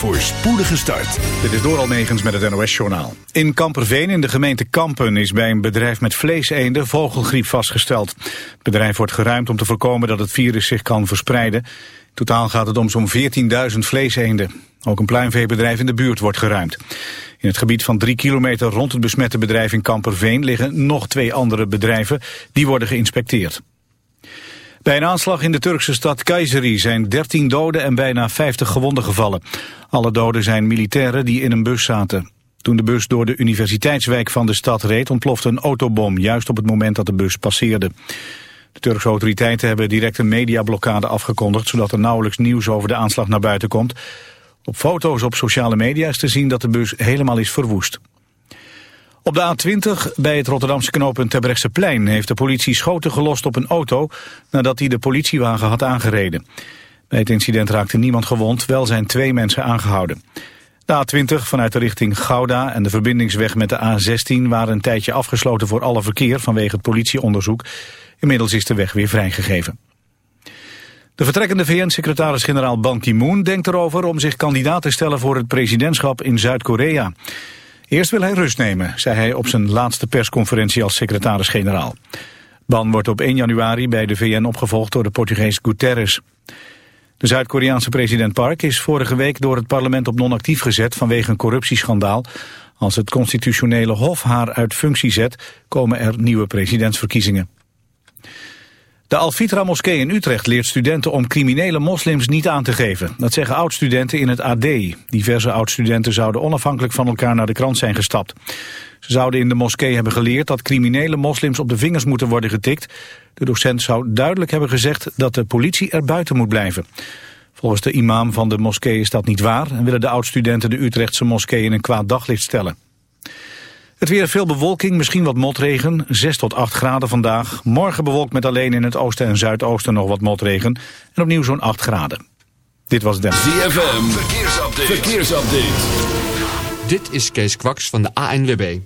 voor spoedige start. Dit is door Almegens met het NOS-journaal. In Kamperveen in de gemeente Kampen is bij een bedrijf met vleeseenden vogelgriep vastgesteld. Het bedrijf wordt geruimd om te voorkomen dat het virus zich kan verspreiden. Totaal gaat het om zo'n 14.000 vleeseenden. Ook een pluimveebedrijf in de buurt wordt geruimd. In het gebied van drie kilometer rond het besmette bedrijf in Kamperveen liggen nog twee andere bedrijven. Die worden geïnspecteerd. Bij een aanslag in de Turkse stad Kayseri zijn 13 doden en bijna 50 gewonden gevallen. Alle doden zijn militairen die in een bus zaten. Toen de bus door de universiteitswijk van de stad reed ontplofte een autobom, juist op het moment dat de bus passeerde. De Turkse autoriteiten hebben direct een mediablokkade afgekondigd, zodat er nauwelijks nieuws over de aanslag naar buiten komt. Op foto's op sociale media is te zien dat de bus helemaal is verwoest. Op de A20 bij het Rotterdamse knooppunt Terbrechtseplein heeft de politie schoten gelost op een auto nadat hij de politiewagen had aangereden. Bij het incident raakte niemand gewond, wel zijn twee mensen aangehouden. De A20 vanuit de richting Gouda en de verbindingsweg met de A16 waren een tijdje afgesloten voor alle verkeer vanwege het politieonderzoek. Inmiddels is de weg weer vrijgegeven. De vertrekkende VN-secretaris-generaal Ban Ki-moon denkt erover om zich kandidaat te stellen voor het presidentschap in Zuid-Korea. Eerst wil hij rust nemen, zei hij op zijn laatste persconferentie als secretaris-generaal. Ban wordt op 1 januari bij de VN opgevolgd door de Portugees Guterres. De Zuid-Koreaanse president Park is vorige week door het parlement op non-actief gezet vanwege een corruptieschandaal. Als het constitutionele hof haar uit functie zet, komen er nieuwe presidentsverkiezingen. De Al-Fitra moskee in Utrecht leert studenten om criminele moslims niet aan te geven. Dat zeggen oud-studenten in het AD. Diverse oud-studenten zouden onafhankelijk van elkaar naar de krant zijn gestapt. Ze zouden in de moskee hebben geleerd dat criminele moslims op de vingers moeten worden getikt. De docent zou duidelijk hebben gezegd dat de politie er buiten moet blijven. Volgens de imam van de moskee is dat niet waar... en willen de oud-studenten de Utrechtse moskee in een kwaad daglicht stellen. Het weer veel bewolking, misschien wat motregen. 6 tot 8 graden vandaag. Morgen bewolkt met alleen in het oosten en zuidoosten nog wat motregen. En opnieuw zo'n 8 graden. Dit was Dennis. ZFM, verkeersupdate. verkeersupdate. Dit is Kees Kwaks van de ANWB.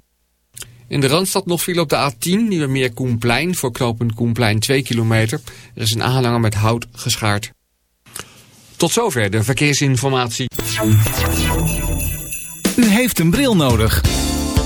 In de Randstad nog viel op de A10, Nieuwe Meer Koenplein. Voor knooppunt Koenplein 2 kilometer. Er is een aanhanger met hout geschaard. Tot zover de verkeersinformatie. U heeft een bril nodig.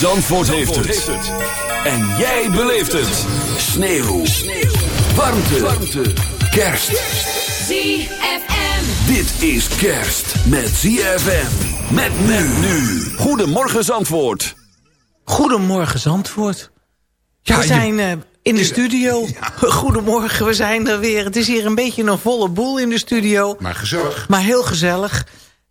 Zandvoort, heeft, het. En jij beleeft het. Sneeuw. Sneeuw. Warmte. Warmte. Kerst. ZFM. Dit is kerst met ZFM. Met men nu. Goedemorgen Zandvoort. Goedemorgen Zandvoort. Ja, we je- zijn eh, in de studio. Goedemorgen, we zijn er weer. Het is hier een beetje een volle boel in de studio. Maar gezellig. Maar heel gezellig.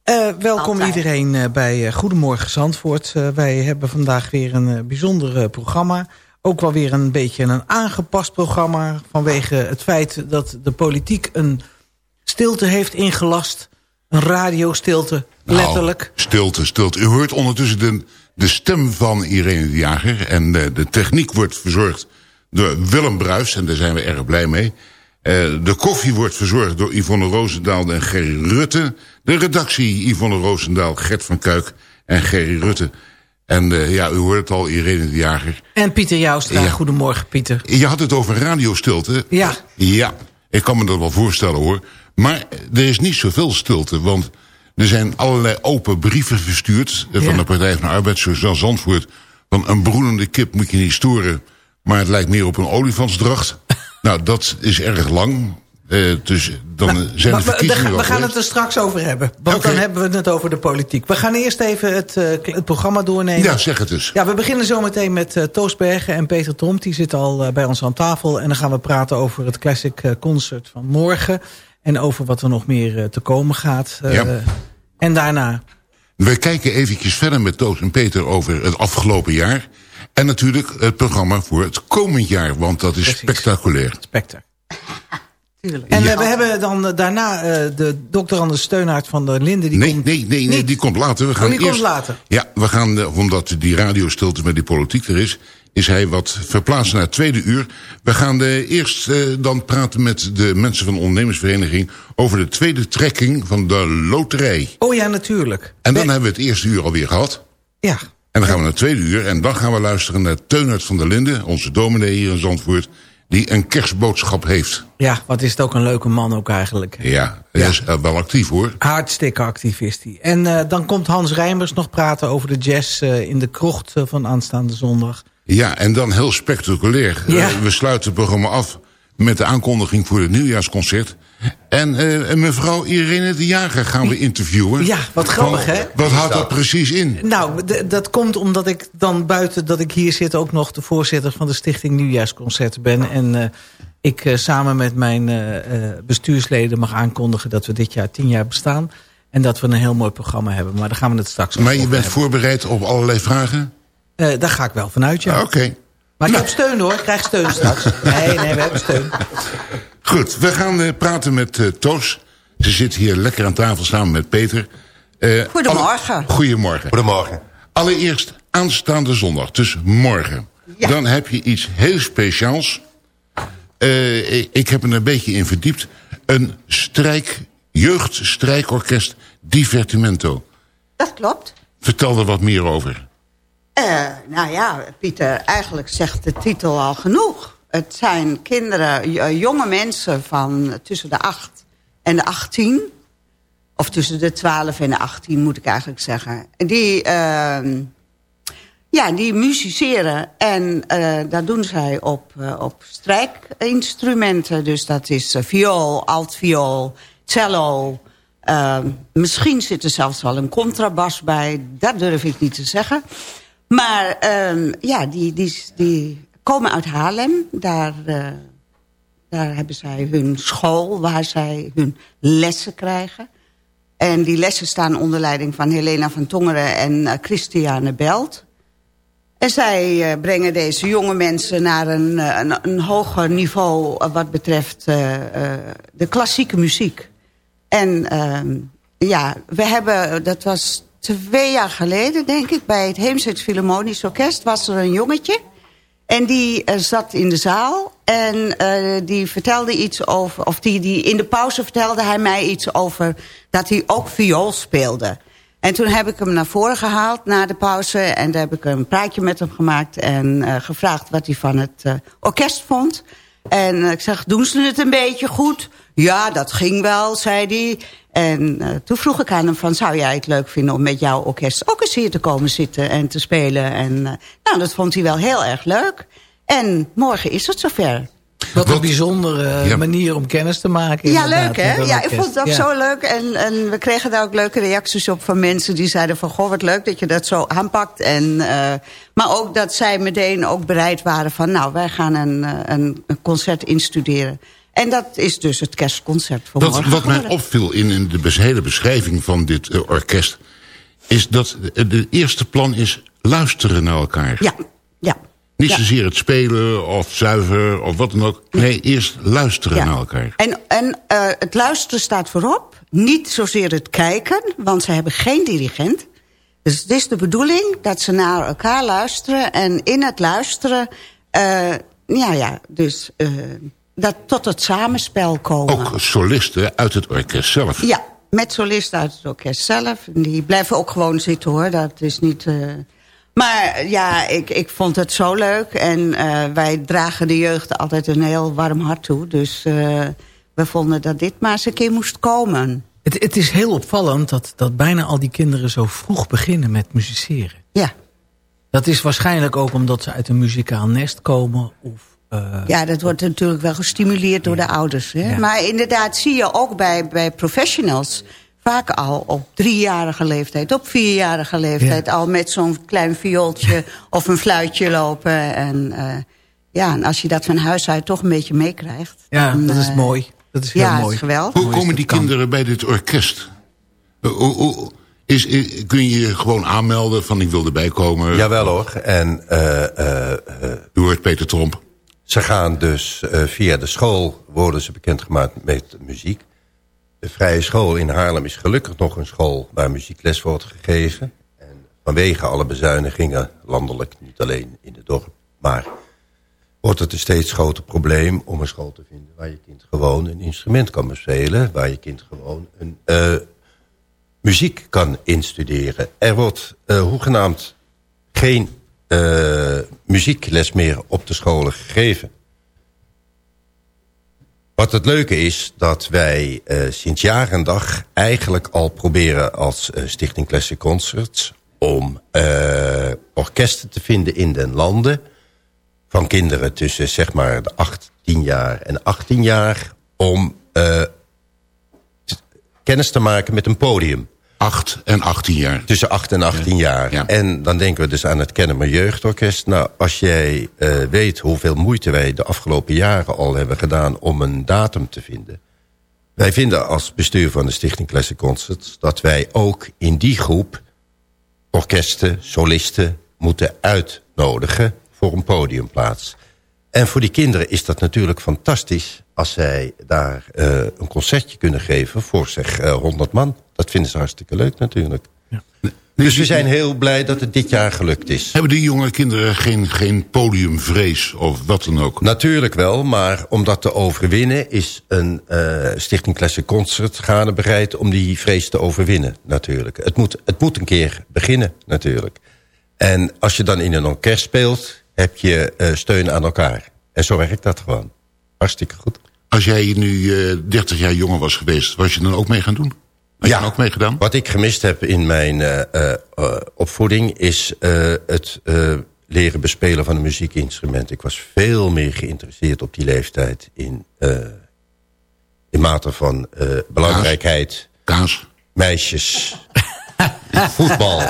Eh, welkom Altijd. iedereen eh, bij eh, Goedemorgen Zandvoort. Eh, wij hebben vandaag weer een eh, bijzonder eh, programma. Ook wel weer een beetje een aangepast programma... vanwege het feit dat de politiek een stilte heeft ingelast. Een radiostilte, Nou, letterlijk. stilte, stilte. U hoort ondertussen de, de stem van Irene de Jager. En de, de techniek wordt verzorgd door Willem Bruis. En daar zijn we erg blij mee. Eh, de koffie wordt verzorgd door Yvonne Roosendaal en Gerry Rutte. De redactie Yvonne Roosendaal, Gert van Kuik en Gerry Rutte. En uh, ja, u hoort het al, Irene de Jager. En Pieter Joustra. Ja. Goedemorgen, Pieter. Je had het over radiostilte. Ja. Ja, ik kan me dat wel voorstellen hoor. Maar er is niet zoveel stilte, want er zijn allerlei open brieven verstuurd... eh, van de Partij van de Arbeid, zoals Zandvoort... van een broedende kip moet je niet storen... maar het lijkt meer op een olifantsdracht. Nou, dat is erg lang. Eh, dus dan zijn Nou, Maar de we- verkiezingen we, we gaan het er straks over hebben. Want dan hebben we het over de politiek. We gaan eerst even het, eh, het programma doornemen. Ja, zeg het eens. Ja, we beginnen zometeen met eh Toos Bergen en Peter Tromp. Die zitten al bij ons aan tafel. En dan gaan we praten over het Classic Concert van morgen. En over wat er nog meer te komen gaat. Ja. En daarna... We kijken eventjes verder met Toos en Peter over het afgelopen jaar. En natuurlijk het programma voor het komend jaar, want dat is Precies. spectaculair. Specter. En eh, we hebben dan eh, daarna eh, de dokter Anders Steunhaard van der Linden. Die Nee, komt... nee, nee, nee, die komt later. We gaan Oh, die komt later. Ja, we gaan, eh, omdat die radiostilte met die politiek er is... is hij wat verplaatst naar het tweede uur. We gaan eerst eh, dan praten met de mensen van de ondernemersvereniging... over de tweede trekking van de loterij. Oh ja, natuurlijk. En dan hebben we het eerste uur alweer gehad. Ja, En dan gaan we naar tweede uur. En dan gaan we luisteren naar Teunert van der Linden... onze dominee hier in Zandvoort... die een kerstboodschap heeft. ja, wat is het ook een leuke man ook eigenlijk. Ja, hij Ja. is eh, wel actief hoor. Hartstikke actief is hij. En eh, dan komt Hans Rijmers nog praten over de jazz eh, in de krocht van aanstaande zondag. Ja, en dan heel spectaculair. Ja. We sluiten het programma af met de aankondiging voor het nieuwjaarsconcert. En eh, en mevrouw Irene de Jager gaan we interviewen. Ja, wat grappig, hè? Wat houdt dat precies in? Nou, dat komt omdat ik dan buiten dat ik hier zit... ook nog de voorzitter van de Stichting Nieuwjaarsconcerten ben. En eh, ik eh, samen met mijn eh, eh, bestuursleden mag aankondigen... dat we dit jaar tien jaar bestaan. En dat we een heel mooi programma hebben. Maar daar gaan we het straks Maar je over bent hebben. voorbereid op allerlei vragen? Eh, daar ga ik wel vanuit, ja. Ah, Oké. Maar ik Nou. heb steun hoor, ik krijg steun straks. Nee, nee, we hebben steun. Goed, we gaan eh, praten met eh, Toos. Ze zit hier lekker aan tafel samen met Peter. Eh, Goedemorgen. alle- Goedemorgen. Goedemorgen. Allereerst aanstaande zondag, dus morgen. Ja. Dan heb je iets heel speciaals. Eh, ik, ik heb er een beetje in verdiept. Een strijk, jeugdstrijkorkest Divertimento. Dat klopt. Vertel er wat meer over. Eh, nou ja, Pieter, eigenlijk zegt de titel al genoeg. Het zijn kinderen, j- jonge mensen van tussen de 8 en de 18. Of tussen de 12 en de 18 moet ik eigenlijk zeggen. Die, ehm, ja, die musiceren en eh dat doen zij op, eh, op strijkinstrumenten. Dus dat is eh, viool, altviool, cello. Ehm, misschien zit er zelfs wel een contrabas bij. Dat durf ik niet te zeggen. Maar ehm, ja, die, die, die komen uit Haarlem. Daar, eh, daar hebben zij hun school waar zij hun lessen krijgen. En die lessen staan onder leiding van Helena van Tongeren en eh, Christiane Belt. En zij eh, brengen deze jonge mensen naar een, een, hoger niveau... wat betreft de klassieke muziek. En ehm, ja, we hebben, dat was twee jaar geleden, denk ik... bij het Heemstede Philharmonisch Orkest was er een jongetje... En die eh, zat in de zaal en eh, die vertelde iets over... of die, die, in de pauze vertelde hij mij iets over dat hij ook viool speelde. En toen heb ik hem naar voren gehaald na de pauze... en daar heb ik een praatje met hem gemaakt... en eh, gevraagd wat hij van het orkest vond. En ik zeg, doen ze het een beetje goed? Ja, dat ging wel, zei hij. En eh, toen vroeg ik aan hem van, zou jij het leuk vinden... om met jouw orkest ook eens hier te komen zitten en te spelen? En eh, nou, dat vond hij wel heel erg leuk. En morgen is het zover. Wat een bijzondere Ja. manier om kennis te maken. Ja, leuk hè? Ja, ik vond het ook Ja. zo leuk. En, en we kregen daar ook leuke reacties op van mensen die zeiden van... goh, wat leuk dat je dat zo aanpakt. En, eh, maar ook dat zij meteen ook bereid waren van... nou, wij gaan een, eh, een, een concert instuderen. En dat is dus het kerstconcert voor Wat, morgen wat mij opviel in, in de hele beschrijving van dit eh, orkest... is dat het de eerste plan is luisteren naar elkaar. Ja, ja. Niet ja. zozeer het spelen of zuiver of wat dan ook. Nee, eerst luisteren naar elkaar. En, en eh, het luisteren staat voorop. Niet zozeer het kijken, want ze hebben geen dirigent. Dus het is de bedoeling dat ze naar elkaar luisteren. En in het luisteren, eh, ja, ja, dus eh, dat tot het samenspel komen. Ook solisten uit het orkest zelf. Ja, met solisten uit het orkest zelf. Die blijven ook gewoon zitten hoor. Dat is niet... Uh... Maar ja, ik, ik vond het zo leuk. En uh, wij dragen de jeugd altijd een heel warm hart toe. Dus uh, we vonden dat dit maar eens een keer moest komen. Het, het is heel opvallend dat, dat bijna al die kinderen zo vroeg beginnen met musiceren. Ja. Dat is waarschijnlijk ook omdat ze uit een muzikaal nest komen. Of, uh... Ja, dat wordt natuurlijk wel gestimuleerd door de ouders. Hè? Ja. Maar inderdaad zie je ook bij, bij professionals... vaak al op driejarige leeftijd, op vierjarige leeftijd... Ja. al met zo'n klein viooltje of een fluitje lopen. En, uh, ja, en als je dat van huis uit toch een beetje meekrijgt... Ja, dan, dat is uh, mooi. Dat is heel ja, mooi. Is geweldig. Hoe komen die kinderen bij dit orkest? Hoe, is, is, kun je je gewoon aanmelden van ik wil erbij komen? Jawel hoor. En, uh, uh, U hoort Peter Tromp. Ze gaan dus uh, via de school, worden ze bekendgemaakt met muziek. De vrije school in Haarlem is gelukkig nog een school waar muziekles wordt gegeven. En vanwege alle bezuinigingen, landelijk, niet alleen in het dorp, maar wordt het een steeds groter probleem om een school te vinden... waar je kind gewoon een instrument kan bespelen... waar je kind gewoon een uh, muziek kan instuderen. Er wordt uh, hoegenaamd geen uh, muziekles meer op de scholen gegeven. Wat het leuke is, dat wij uh, sinds jaar en dag eigenlijk al proberen als uh, Stichting Classic Concerts... om orkesten te vinden in den landen van kinderen tussen zeg maar de 8, 10 jaar en 18 jaar... om kennis te maken met een podium. 8 en 18 jaar. Tussen 8 en 18 ja. jaar. Ja. En dan denken we dus aan het Kennemer Jeugdorkest. Nou, als jij uh, weet hoeveel moeite wij de afgelopen jaren al hebben gedaan... om een datum te vinden. Wij vinden als bestuur van de Stichting Classic Concerts... dat wij ook in die groep orkesten, solisten moeten uitnodigen... voor een podiumplaats. En voor die kinderen is dat natuurlijk fantastisch... als zij daar uh, een concertje kunnen geven voor zeg uh, 100 man. Dat vinden ze hartstikke leuk natuurlijk. Ja. Dus we zijn heel blij dat het dit jaar gelukt is. Hebben die jonge kinderen geen, geen podiumvrees of wat dan ook? Natuurlijk wel, maar om dat te overwinnen... is een uh, Stichting Classic Concert gaande bereid om die vrees te overwinnen natuurlijk. Het moet, het moet een keer beginnen natuurlijk. En als je dan in een orkest speelt heb je uh, steun aan elkaar. En zo werkt dat gewoon. Hartstikke goed. Als jij nu uh, 30 jaar jonger was geweest, was je dan ook mee gaan doen? Had ja, je ook mee gedaan? wat ik gemist heb in mijn uh, uh, opvoeding... is het leren bespelen van een muziekinstrument. Ik was veel meer geïnteresseerd op die leeftijd... in, in mate van belangrijkheid... Kaas. Kaas. Meisjes... voetbal.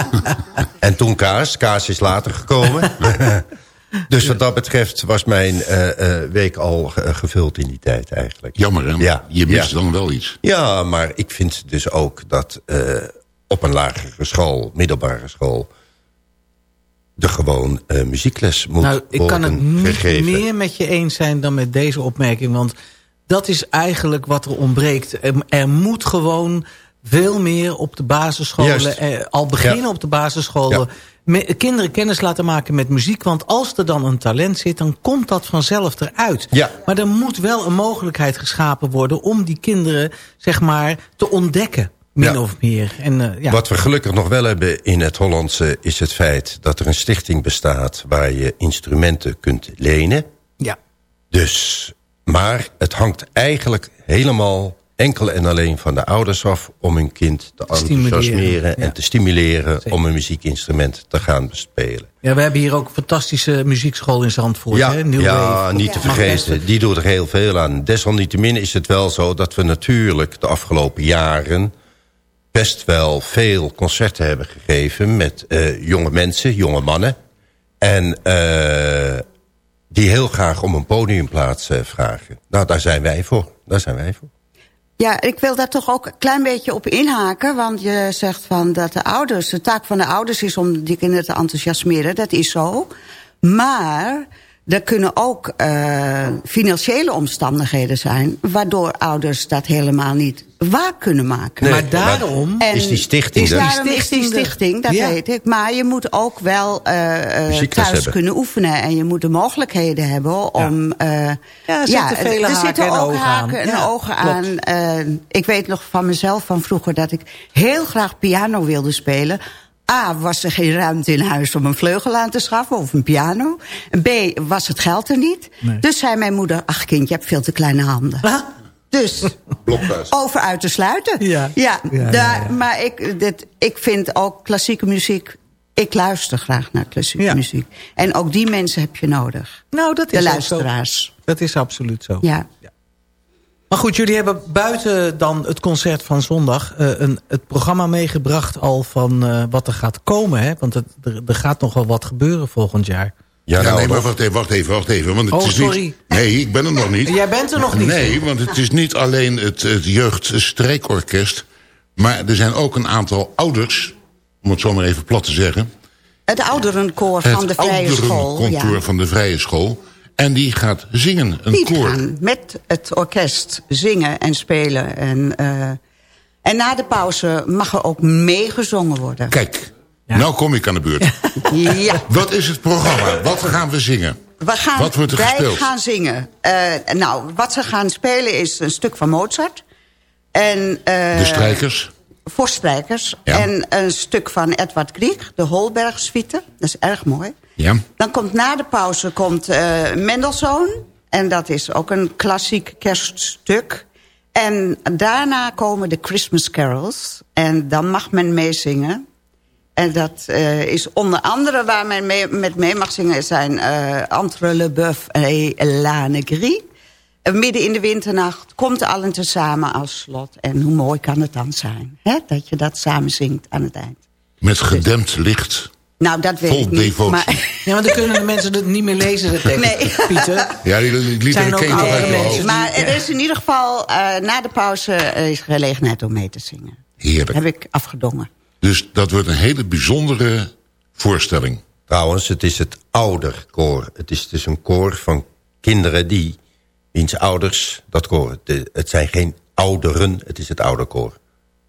en toen kaas. Kaas is later gekomen. Dus wat dat betreft was mijn uh, uh, week al gevuld in die tijd eigenlijk. Jammer, hè? Ja. Je mist ja. dan wel iets. Ja, maar ik vind dus ook dat uh, op een lagere school, middelbare school... er gewoon muziekles moet nou, ik worden kan het niet gegeven. meer met je eens zijn dan met deze opmerking. Want dat is eigenlijk wat er ontbreekt. Er, er moet gewoon veel meer op de basisscholen... Eh, al beginnen ja. op de basisscholen... Ja kinderen kennis laten maken met muziek. Want als er dan een talent zit, dan komt dat vanzelf eruit. Ja. Maar er moet wel een mogelijkheid geschapen worden... om die kinderen, zeg maar, te ontdekken. Min ja. of meer. En, uh, ja. Wat we gelukkig nog wel hebben in het Hollandse... is het feit dat er een stichting bestaat... waar je instrumenten kunt lenen. Ja. Dus, maar het hangt eigenlijk helemaal enkel en alleen van de ouders af... om hun kind te enthousiasmeren ja. en te stimuleren... Zeker. om een muziekinstrument te gaan bespelen. Ja, we hebben hier ook een fantastische muziekschool in Zandvoort. Ja, hè? New ja Wave. niet te vergeten. Die doet er heel veel aan. Desalniettemin is het wel zo dat we natuurlijk de afgelopen jaren... best wel veel concerten hebben gegeven met uh, jonge mensen, jonge mannen. En... Uh, die heel graag om een podiumplaats uh, vragen. Nou, daar zijn wij voor. Daar zijn wij voor. Ja, ik wil daar toch ook een klein beetje op inhaken. Want je zegt van dat de ouders, de taak van de ouders is om die kinderen te enthousiasmeren. Dat is zo. Maar er kunnen ook uh, financiële omstandigheden zijn... waardoor ouders dat helemaal niet waar kunnen maken. Nee, maar daarom en is die stichting... Is daarom is die stichting, dat ja. weet ik. Maar je moet ook wel uh, thuis hebben. kunnen oefenen. En je moet de mogelijkheden hebben om... Ja, ja, er zitten, vele er zitten ook haken en ogen aan. ik weet nog van mezelf van vroeger dat ik heel graag piano wilde spelen... A, was er geen ruimte in huis om een vleugel aan te schaffen of een piano. B, was het geld er niet. Nee. Dus zei mijn moeder, ach kind, je hebt veel te kleine handen. Dus over uit te sluiten. Ja, ja, ja, daar, ja maar ik, dit, ik vind ook klassieke muziek... Ik luister graag naar klassieke muziek. En ook die mensen heb je nodig. Nou, dat is De luisteraars. Dat is absoluut zo. Ja. Maar goed, jullie hebben buiten dan het concert van zondag... Uh, een, het programma meegebracht al van uh, wat er gaat komen. Hè? Want het, er, er, gaat nog wel wat gebeuren volgend jaar. Ja, nou, nee, maar wacht even, wacht even, wacht even. Want het oh, is sorry. Niet, nee, ik ben er nog niet. Jij bent er nog niet? Nee, want het is niet alleen het, het jeugdstrijkorkest... maar er zijn ook een aantal ouders, om het zo maar even plat te zeggen... Het ouderenkoor van de Vrije School. Het ouderenkoor van de Vrije School... En die gaat zingen, een die koor. gaan met het orkest zingen en spelen. En, uh, en na de pauze mag er ook meegezongen worden. Kijk, ja. nou kom ik aan de beurt. ja. Wat is het programma? Wat gaan we zingen? We gaan, wat wordt er wij gespeeld? gaan zingen. Uh, nou, wat ze gaan spelen is een stuk van Mozart. En, uh, de strijkers? Voor strijkers. Ja. En een stuk van Edward Grieg, de Holberg-suite. Dat is erg mooi. Ja. Dan komt na de pauze komt uh, Mendelssohn. En dat is ook een klassiek kerststuk. En daarna komen de Christmas carols. En dan mag men meezingen. En dat uh, is onder andere waar men mee, met mee mag zingen... zijn uh, Entre le Boeuf en La Negrie. Midden in de winternacht komt allen tezamen als slot. En hoe mooi kan het dan zijn, hè? dat je dat samen zingt aan het eind. Met gedempt licht. Nou, dat weet Vol ik niet. Devotie. Maar... Ja, maar dan kunnen de mensen het niet meer lezen, de tekst, nee. Pieter. Ja, die, die liet er een kind uit mensen. Maar er is in ieder geval, uh, na de pauze, uh, is gelegenheid om mee te zingen. Heerlijk. Heb ik afgedongen. Dus dat wordt een hele bijzondere voorstelling. Trouwens, het is het ouderkoor. Het is dus een koor van kinderen die, wiens ouders dat koor. De, het zijn geen ouderen, het is het ouderkoor.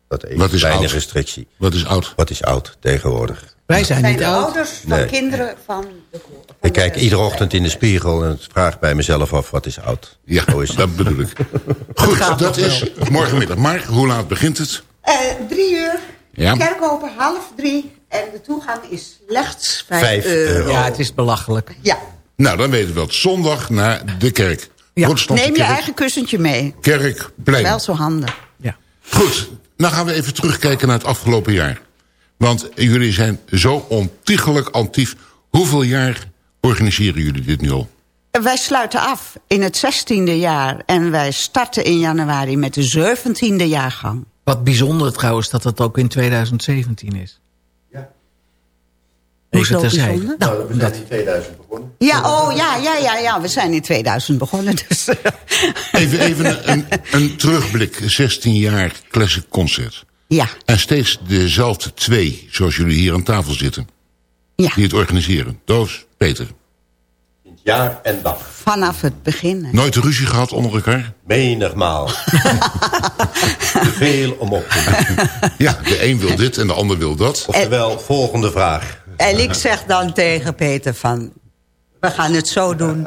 Dat is Wat is kleine oud? restrictie. Wat is oud? Wat is oud tegenwoordig? Wij zijn, zijn niet de oud. ouders van Nee. kinderen van de van Ik kijk de- iedere ochtend in de spiegel en vraag bij mezelf af wat is oud. Ja, Zo is dat bedoel ik. Goed, dat is morgenmiddag. Maar hoe laat begint het? Eh, drie uur, Ja. kerk open, half drie. En de toegang is slechts vijf, Vijf euro. euro. Ja, het is belachelijk. Ja. Nou, dan weten we het. Zondag naar de kerk. Ja. Neem je kerk, eigen kussentje mee. Kerkplein. Wel zo handig. Ja. Goed, dan gaan we even terugkijken naar het afgelopen jaar. Want jullie zijn zo ontiegelijk actief. Hoeveel jaar organiseren jullie dit nu al? Wij sluiten af in het zestiende jaar. En wij starten in januari met de zeventiende jaargang. Wat bijzonder trouwens dat het ook in 2017 is. Even terzijde. bijzonder? Nou, we zijn in 2000 begonnen. Ja, oh ja, ja, ja, ja. We zijn in 2000 begonnen. Dus, Even, even een, een, terugblik. 16 jaar classic concert. ja, En steeds dezelfde twee, zoals jullie hier aan tafel zitten. ja, Die het organiseren. Doos, Peter. Jaar en dag. vanaf het begin. Nooit ruzie gehad onder elkaar? Menigmaal. Te veel om op te nemen. Ja, de een wil dit en de ander wil dat. Oftewel, volgende vraag. En ik zeg dan tegen Peter van... We gaan het zo doen.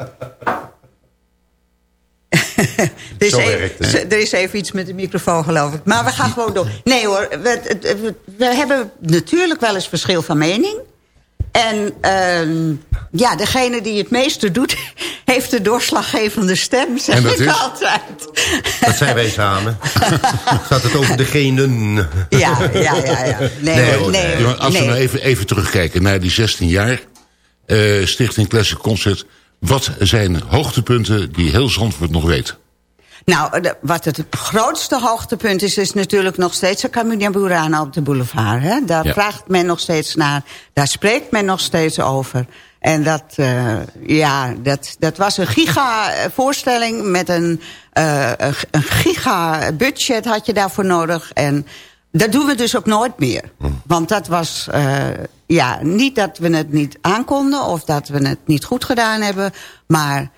er, Zo werkt het. er is even iets met de microfoon, geloof ik. Maar we gaan gewoon door. Nee hoor, we, we, we hebben natuurlijk wel eens verschil van mening. En ehm, ja, degene die het meeste doet... heeft de doorslaggevende stem, zeg En dat ik is? altijd. Dat zijn wij samen. Gaat het over degenen? Ja, ja, ja. ja. Nee, Nee, hoor, als nee. we nou even, even terugkijken naar die 16 jaar... eh, Stichting Classic Concert... wat zijn hoogtepunten die heel Zandvoort nog weet? Nou, de- wat het grootste hoogtepunt is... is natuurlijk nog steeds de Camunia Burana op de boulevard. Hè? Daar Ja. vraagt men nog steeds naar. Daar spreekt men nog steeds over. En dat, eh, ja, dat, dat was een giga-voorstelling... met een, eh, een- een giga-budget had je daarvoor nodig. En Dat doen we dus ook nooit meer. Want dat was, uh, ja, niet dat we het niet aankonden... of dat we het niet goed gedaan hebben, maar...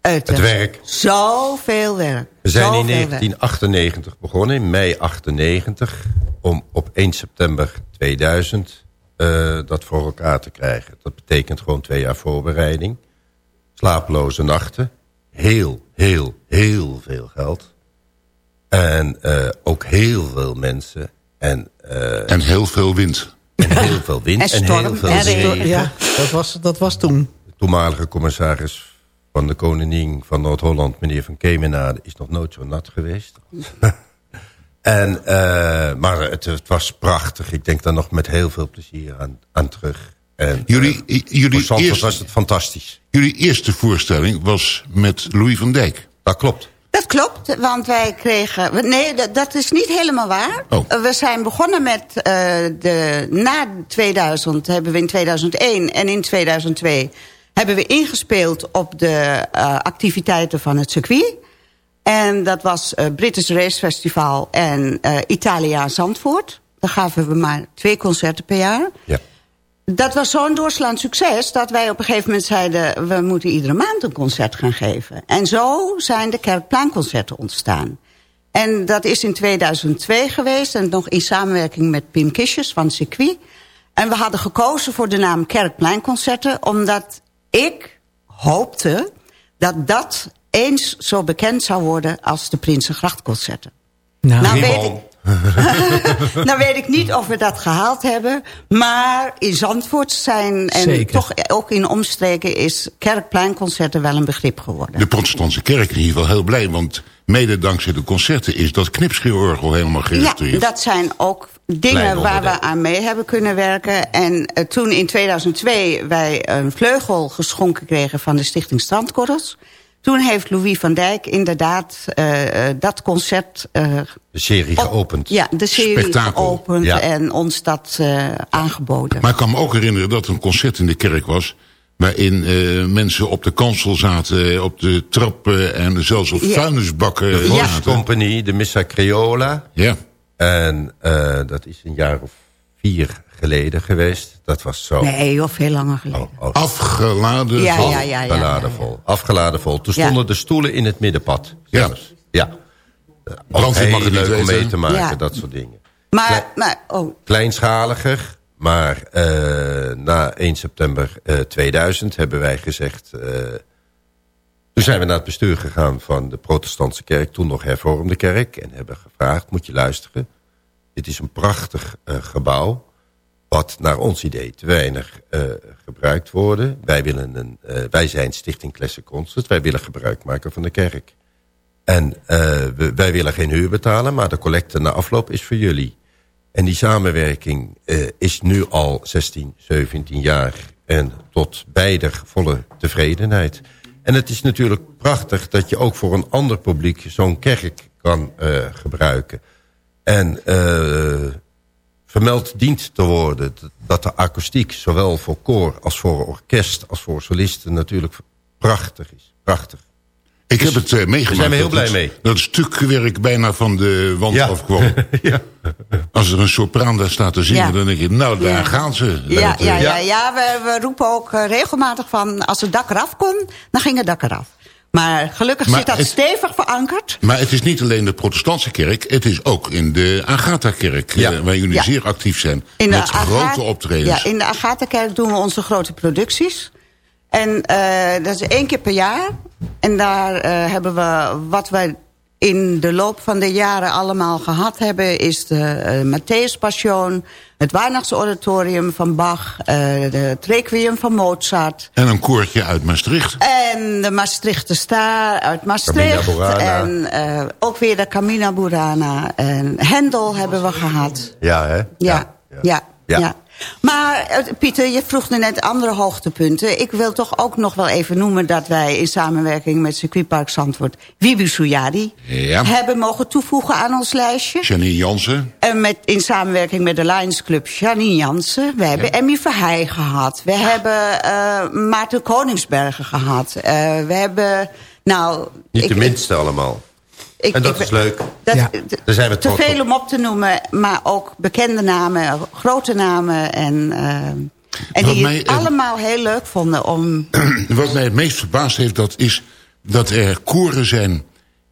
Het, het werk. Zoveel werk. We zijn Zoveel in 1998 werk. begonnen, in mei 98... om op 1 september 2000 uh, dat voor elkaar te krijgen. Dat betekent gewoon twee jaar voorbereiding. Slapeloze nachten. Heel, heel, heel veel geld. En uh, ook heel veel mensen. En, uh, en heel veel wind. En heel veel wind. en, storm, en heel veel regen. Ja, dat was, dat was toen. De toenmalige commissaris van de koningin van Noord-Holland, meneer Van Kemenade, is nog nooit zo nat geweest. En, uh, maar het, het, was prachtig. Ik denk daar nog met heel veel plezier aan, aan terug. En, jullie, uh, jullie eerst, was het fantastisch. Jullie eerste voorstelling was met Louis van Dijk. Dat klopt. Dat klopt, want wij kregen... Nee, dat, dat is niet helemaal waar. Oh. We zijn begonnen met uh, de... Na 2000 hebben we in 2001 en in 2002... hebben we ingespeeld op de uh, activiteiten van het circuit. En dat was uh, British Race Festival en uh, Italia Zandvoort. Daar gaven we maar twee concerten per jaar. Ja. Dat was zo'n doorslaand succes dat wij op een gegeven moment zeiden... we moeten iedere maand een concert gaan geven. En zo zijn de Kerkpleinconcerten ontstaan. En dat is in 2002 geweest en nog in samenwerking met Pim Kisjes van Circuit. En we hadden gekozen voor de naam Kerkpleinconcerten... omdat ik hoopte dat dat eens zo bekend zou worden als de Prinsengrachtconcerten. Nou, nou weet ik, nou weet ik niet of we dat gehaald hebben. Maar in Zandvoort zijn, en Zeker. toch ook in omstreken... is kerkpleinconcerten wel een begrip geworden. De protestantse kerk in ieder geval heel blij... want mede dankzij de concerten is dat knipscheerorgel helemaal gerestaureerd. Ja, dat zijn ook dingen waar we aan mee hebben kunnen werken. En uh, toen in 2002 wij een vleugel geschonken kregen... van de Stichting Strandkorrels... Toen heeft Louis van Dijk inderdaad uh, dat concert... Uh, de serie geopend. Ja, de serie Spektakel. geopend Ja. en ons dat uh, aangeboden. Maar ik kan me ook herinneren dat er een concert in de kerk was... waarin uh, mensen op de kansel zaten, op de trappen... en zelfs op Ja. vuilnisbakken De zaten. Company, de Missa Creola. Ja. En uh, dat is een jaar of vier geleden geweest. Dat was zo... Nee, of veel langer geleden. Oh, oh, Afgeladen. Ja, van- ja, ja, ja, afgeladen ja, ja. vol. Afgeladen vol. Toen Ja. stonden de stoelen in het middenpad. Ja. zelfs. Ja. Ook heel leuk om weten. mee te maken, Ja. dat soort dingen. Maar, maar oh, Kleinschaliger, maar eh, na 1 september eh, 2000 hebben wij gezegd... eh, toen zijn we naar het bestuur gegaan van de protestantse kerk... toen nog hervormde kerk, en hebben gevraagd... moet je luisteren, dit is een prachtig eh, gebouw... wat naar ons idee te weinig eh, gebruikt worden. Wij, willen een, eh, wij zijn Stichting Classic Concert, wij willen gebruik maken van de kerk. En eh, we, wij willen geen huur betalen, maar de collecte na afloop is voor jullie. En die samenwerking is nu al 16, 17 jaar en tot beider volle tevredenheid. En het is natuurlijk prachtig dat je ook voor een ander publiek zo'n kerk kan gebruiken. En vermeld dient te worden dat de akoestiek zowel voor koor als voor orkest als voor solisten natuurlijk prachtig is. Prachtig. Ik heb het uh, meegemaakt. Daar zijn we heel dat blij het- mee. Dat stukwerk bijna van de wand Ja. afkwam. ja. Als er een sopraan daar staat te zingen, Ja. dan denk je, nou, daar Ja. gaan ze. ja, eh, ja, ja, ja. ja we, we roepen ook eh, regelmatig van... als het dak eraf kon, dan ging het dak eraf. Maar gelukkig Maar zit dat het- stevig verankerd. Maar het is niet alleen de protestantse kerk, het is ook in de Agatha-kerk, Ja. eh, waar jullie Ja. zeer actief zijn. In de met grote Agatha- optredens. Ja, in de Agatha-kerk doen we onze grote producties. En eh, dat is één keer per jaar. En daar eh, hebben we wat wij in de loop van de jaren allemaal gehad hebben... is de eh Matthäus Passion, het Weihnachtsoratorium van Bach... eh de het Requiem van Mozart... En een koortje uit Maastricht. En de Maastrichter Staar uit Maastricht. En eh, ook weer de Camina Burana. En Hendel hebben we gehad. Ja, hè? Ja, ja, ja. Ja. Maar eh, Pieter, je vroeg net andere hoogtepunten. Ik wil toch ook nog wel even noemen dat wij in samenwerking met Circuitpark Zandvoort... Wibi Souyadi Ja. hebben mogen toevoegen aan ons lijstje. Janine Jansen. En met, in samenwerking met de Lions Club Janine Jansen. We hebben Emmy Verheij gehad. We hebben eh, Maarten Koningsbergen gehad. Eh, we hebben... Nou, Niet de minste allemaal. Ik, En dat ik- is leuk. Dat, Ja. Daar zijn we te veel op. om op te noemen, maar ook bekende namen, grote namen. En, eh, en die mij, het eh, allemaal heel leuk vonden om... Wat mij het meest verbaasd heeft, dat is dat er koren zijn...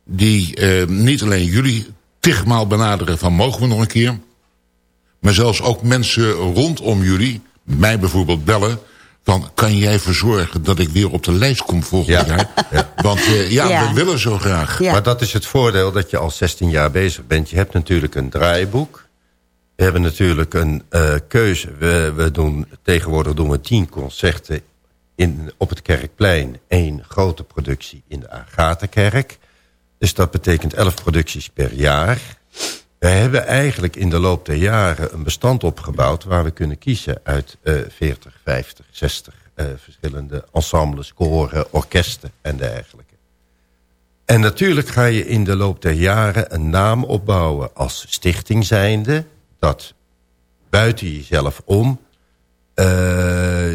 die eh, niet alleen jullie tigmaal benaderen van mogen we nog een keer... maar zelfs ook mensen rondom jullie, mij bijvoorbeeld bellen... van kan jij verzorgen dat ik weer op de lijst kom volgend Ja. jaar? Want eh, ja, Ja. we willen zo graag. Ja. Maar dat is het voordeel dat je al 16 jaar bezig bent. Je hebt natuurlijk een draaiboek. We hebben natuurlijk een eh, keuze. We, we doen, tegenwoordig doen we 10 concerten in, op het Kerkplein. één grote productie in de Agatenkerk. Dus dat betekent 11 producties per jaar. We hebben eigenlijk in de loop der jaren een bestand opgebouwd... waar we kunnen kiezen uit eh 40, 50, 60 eh, verschillende ensembles, koren, orkesten en dergelijke. En natuurlijk ga je in de loop der jaren een naam opbouwen als stichting zijnde... dat buiten jezelf om eh,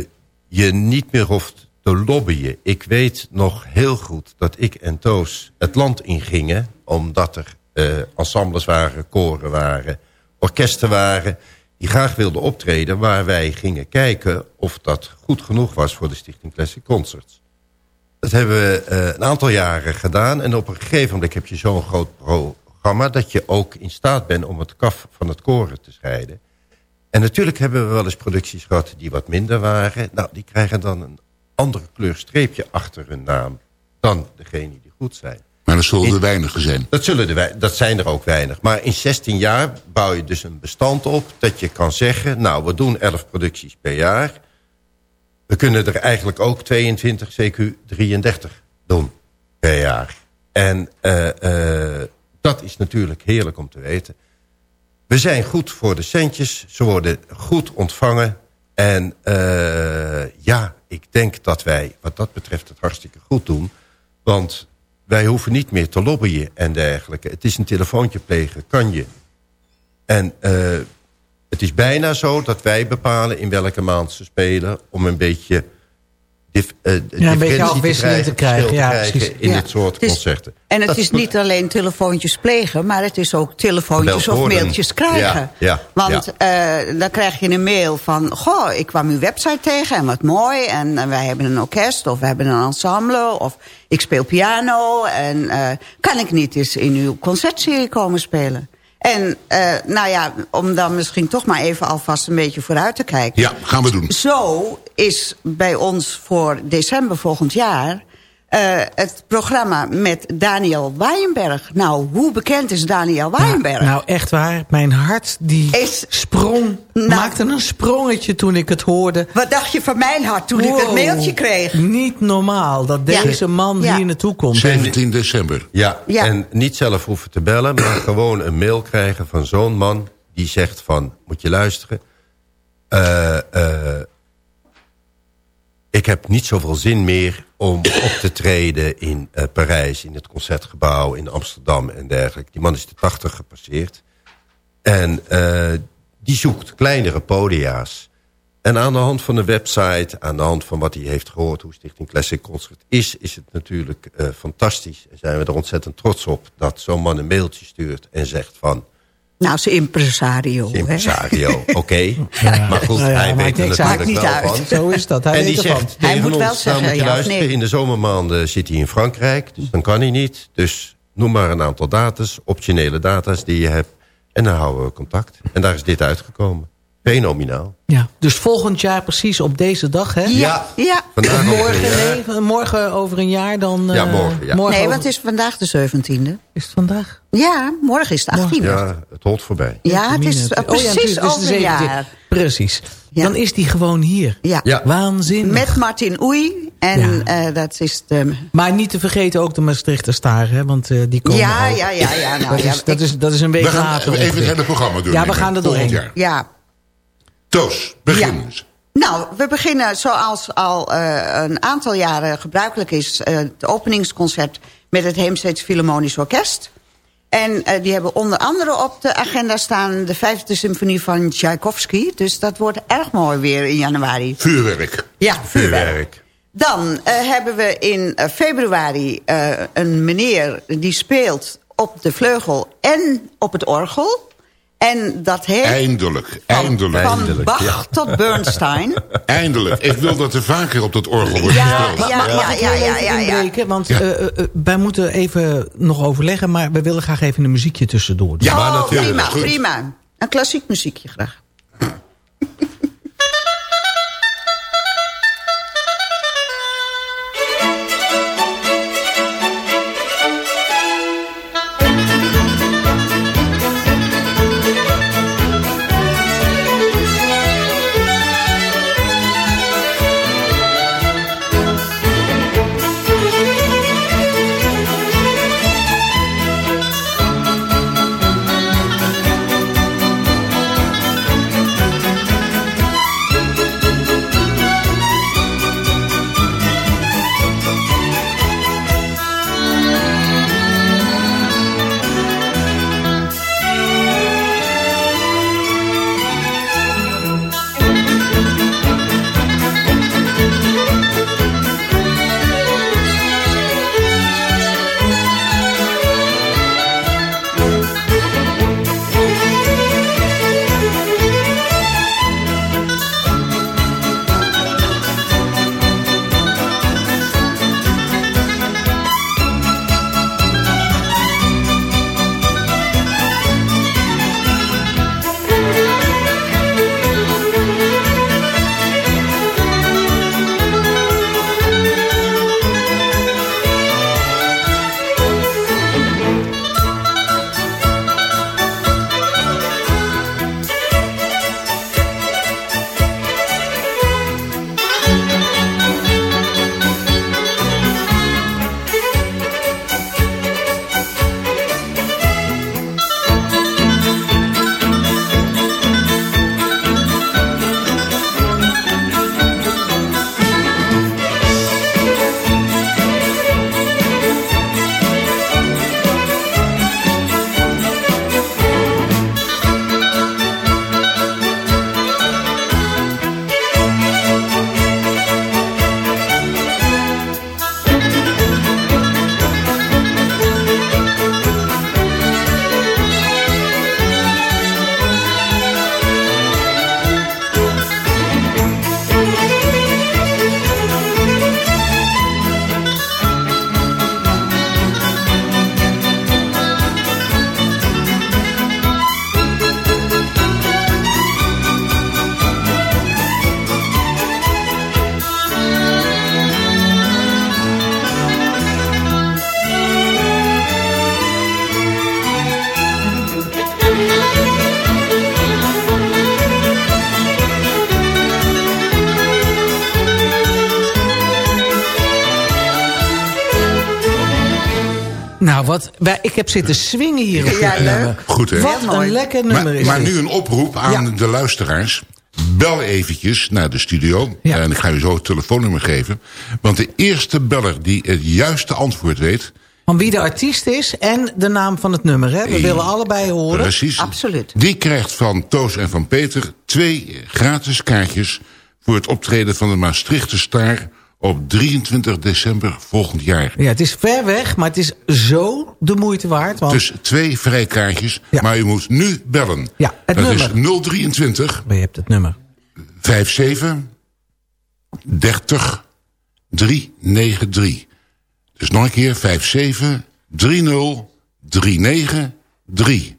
je niet meer hoeft te lobbyen. Ik weet nog heel goed dat ik en Toos het land ingingen... omdat er ensembles waren, koren waren, orkesten waren... die graag wilden optreden... waar wij gingen kijken of dat goed genoeg was voor de Stichting Classic Concerts. Dat hebben we eh, een aantal jaren gedaan. En op een gegeven moment heb je zo'n groot programma... dat je ook in staat bent om het kaf van het koren te scheiden. En natuurlijk hebben we wel eens producties gehad die wat minder waren. Nou, die krijgen dan een andere kleur streepje achter hun naam... dan degene die goed zijn. Maar dat zullen er weinigen zijn. Dat, zullen er, dat zijn er ook weinig. Maar in 16 jaar bouw je dus een bestand op... dat je kan zeggen, nou, we doen 11 producties per jaar. We kunnen er eigenlijk ook 22, CQ 33 doen per jaar. En eh, eh, dat is natuurlijk heerlijk om te weten. We zijn goed voor de centjes. Ze worden goed ontvangen. En eh, ja, ik denk dat wij wat dat betreft het hartstikke goed doen. Want wij hoeven niet meer te lobbyen en dergelijke. Het is een telefoontje plegen, kan je. En eh, het is bijna zo dat wij bepalen in welke maand ze spelen... om een beetje, dif, eh, differentie beetje afwisseling te krijgen, verschil ja, te krijgen precies. in Ja. dit soort Het is- concerten. En het Dat is niet alleen telefoontjes plegen, maar het is ook telefoontjes of mailtjes krijgen. Ja, ja, Want eh, dan krijg je een mail van, goh, ik kwam uw website tegen en wat mooi. En eh, wij hebben een orkest of we hebben een ensemble of ik speel piano. En eh, kan ik niet eens in uw concertserie komen spelen? En eh, nou ja, om dan misschien toch maar even alvast een beetje vooruit te kijken. Ja, gaan we doen. Zo is bij ons voor december volgend jaar... eh, het programma met Daniel Weinberg. Nou, hoe bekend is Daniel Weinberg? Nou, echt waar. Mijn hart die Is- sprong, Nou. maakte een sprongetje toen ik het hoorde. Wat dacht je van mijn hart toen ik dat mailtje kreeg? Niet normaal dat Ja. deze man Ja. hier naartoe komt. 17 december. Ja, Ja. en niet zelf hoeven te bellen... maar gewoon een mail krijgen van zo'n man... die zegt van, moet je luisteren... eh, eh, ik heb niet zoveel zin meer om op te treden in eh, Parijs... in het Concertgebouw, in Amsterdam en dergelijke. Die man is de 80 gepasseerd. En eh, die zoekt kleinere podia's. En aan de hand van de website, aan de hand van wat hij heeft gehoord... hoe Stichting Classic Concert is, is het natuurlijk eh, fantastisch. En zijn we er ontzettend trots op dat zo'n man een mailtje stuurt... en zegt van, Nou, ze impresario. hè? impresario, oké. Maar goed, Nou ja, hij maakt weet er natuurlijk wel niet van. uit. Zo is dat. Hij en weet die zegt Hij tegen moet ons, wel nou zeggen, moet je ja of luisteren, nee. in de zomermaanden zit hij in Frankrijk, dus dan kan hij niet. Dus noem maar een aantal datas, optionele data's die je hebt. En dan houden we contact. En daar is dit uitgekomen. Fenomenaal. Ja. Dus volgend jaar precies op deze dag, hè? Ja, ja. Vandaag Morgen, nee, morgen over een jaar dan... Ja, eh, morgen, ja. Nee, over- want het is vandaag de 17e. Is het vandaag? Ja, morgen is de 18e. Ja, Ja, het holt voorbij. het is eh, Oh ja, precies natuurlijk, het is over de een 17e. jaar. Precies. Ja. Dan is die gewoon hier. Ja. Ja. Waanzinnig. Met Martin Oei. En Ja. eh, dat is de... Maar niet te vergeten ook de Maastrichter Staar, hè? Want eh, die komen Ja, ook. ja, ja, ja. Nou, dat, ja, is, dat, ik- is, dat is een week We gaan later. even het hele programma doen. Ja, we gaan er doorheen. Ja, Toos, begin eens. Nou, we beginnen zoals al eh, een aantal jaren gebruikelijk is... eh, het openingsconcert met het Heemsteeds Philharmonisch Orkest. En eh, die hebben onder andere op de agenda staan... de vijfde symfonie van Tchaikovsky. Dus dat wordt erg mooi weer in januari. Vuurwerk. Ja, vuurwerk. Vuurwerk. Dan hebben we in februari een meneer die speelt op de vleugel en op het orgel. En dat heet... Eindelijk, eindelijk. Van Eindelijk, Bach ja. tot Bernstein. Eindelijk. Ik wil dat er vaker op dat orgel wordt Ja, gespeeld. ja, ja, ja, ja, ja, ja. inbreken? Want Ja. eh, eh, eh, wij moeten even nog overleggen... maar we willen graag even een muziekje tussendoor. Ja, oh, natuurlijk. prima, prima. Een klassiek muziekje graag. Wat, wij, ik heb zitten swingen hier op Ja, leuk. Goed, hè? Wat een lekker nummer Maar, is maar dit. nu een oproep aan Ja. de luisteraars. Bel eventjes naar de studio. Ja. En ik ga u zo het telefoonnummer geven. Want de eerste beller die het juiste antwoord weet... Van wie de artiest is en de naam van het nummer. Hè? We willen allebei horen. Precies. Absoluut. Die krijgt van Toos en van Peter twee gratis kaartjes... voor het optreden van de Maastrichter Star op 23 december volgend jaar. Ja, het is ver weg, maar het is zo de moeite waard. Want Dus twee vrijkaartjes, Ja. maar u moet nu bellen. Ja, het Dat nummer. is 023 je hebt het nummer. 57 30 393. Dus nog een keer 57 30 393.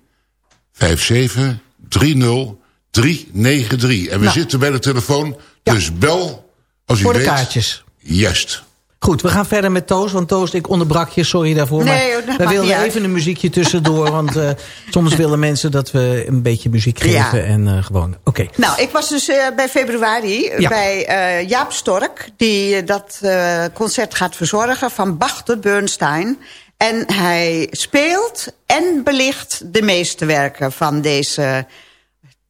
57 30 393. En we Nou. zitten bij de telefoon, Ja. dus bel als u Voor de weet. kaartjes. Juist. Goed, we gaan verder met Toos. Want Toos, ik onderbrak je, sorry daarvoor. Nee, maar we wilden even een muziekje tussendoor. want eh, soms willen mensen dat we een beetje muziek geven. Ja. En eh, gewoon, oké. Nou, ik was dus eh, bij februari Ja. bij eh, Jaap Stork... die dat eh, concert gaat verzorgen van Bach tot Bernstein. En hij speelt en belicht de meeste werken van deze...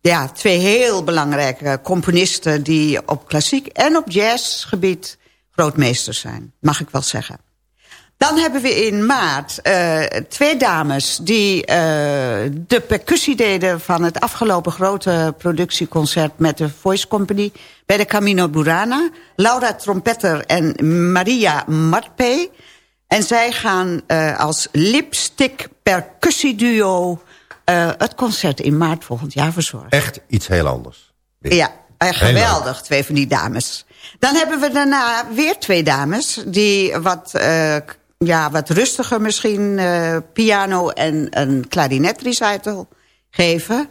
Ja, twee heel belangrijke componisten... die op klassiek en op jazzgebied grootmeesters zijn. Mag ik wel zeggen. Dan hebben we in maart eh, twee dames die eh, de percussie deden... van het afgelopen grote productieconcert met de Voice Company... bij de Camino Burana. Laura Trompetter en Maria Marpe. En zij gaan uh, als lipstick percussieduo... Het concert in maart volgend jaar verzorgen. Echt iets heel anders. Ja, geweldig, twee van die dames. Dan hebben we daarna weer twee dames... die wat, uh, ja, wat rustiger misschien piano en een klarinet recital geven...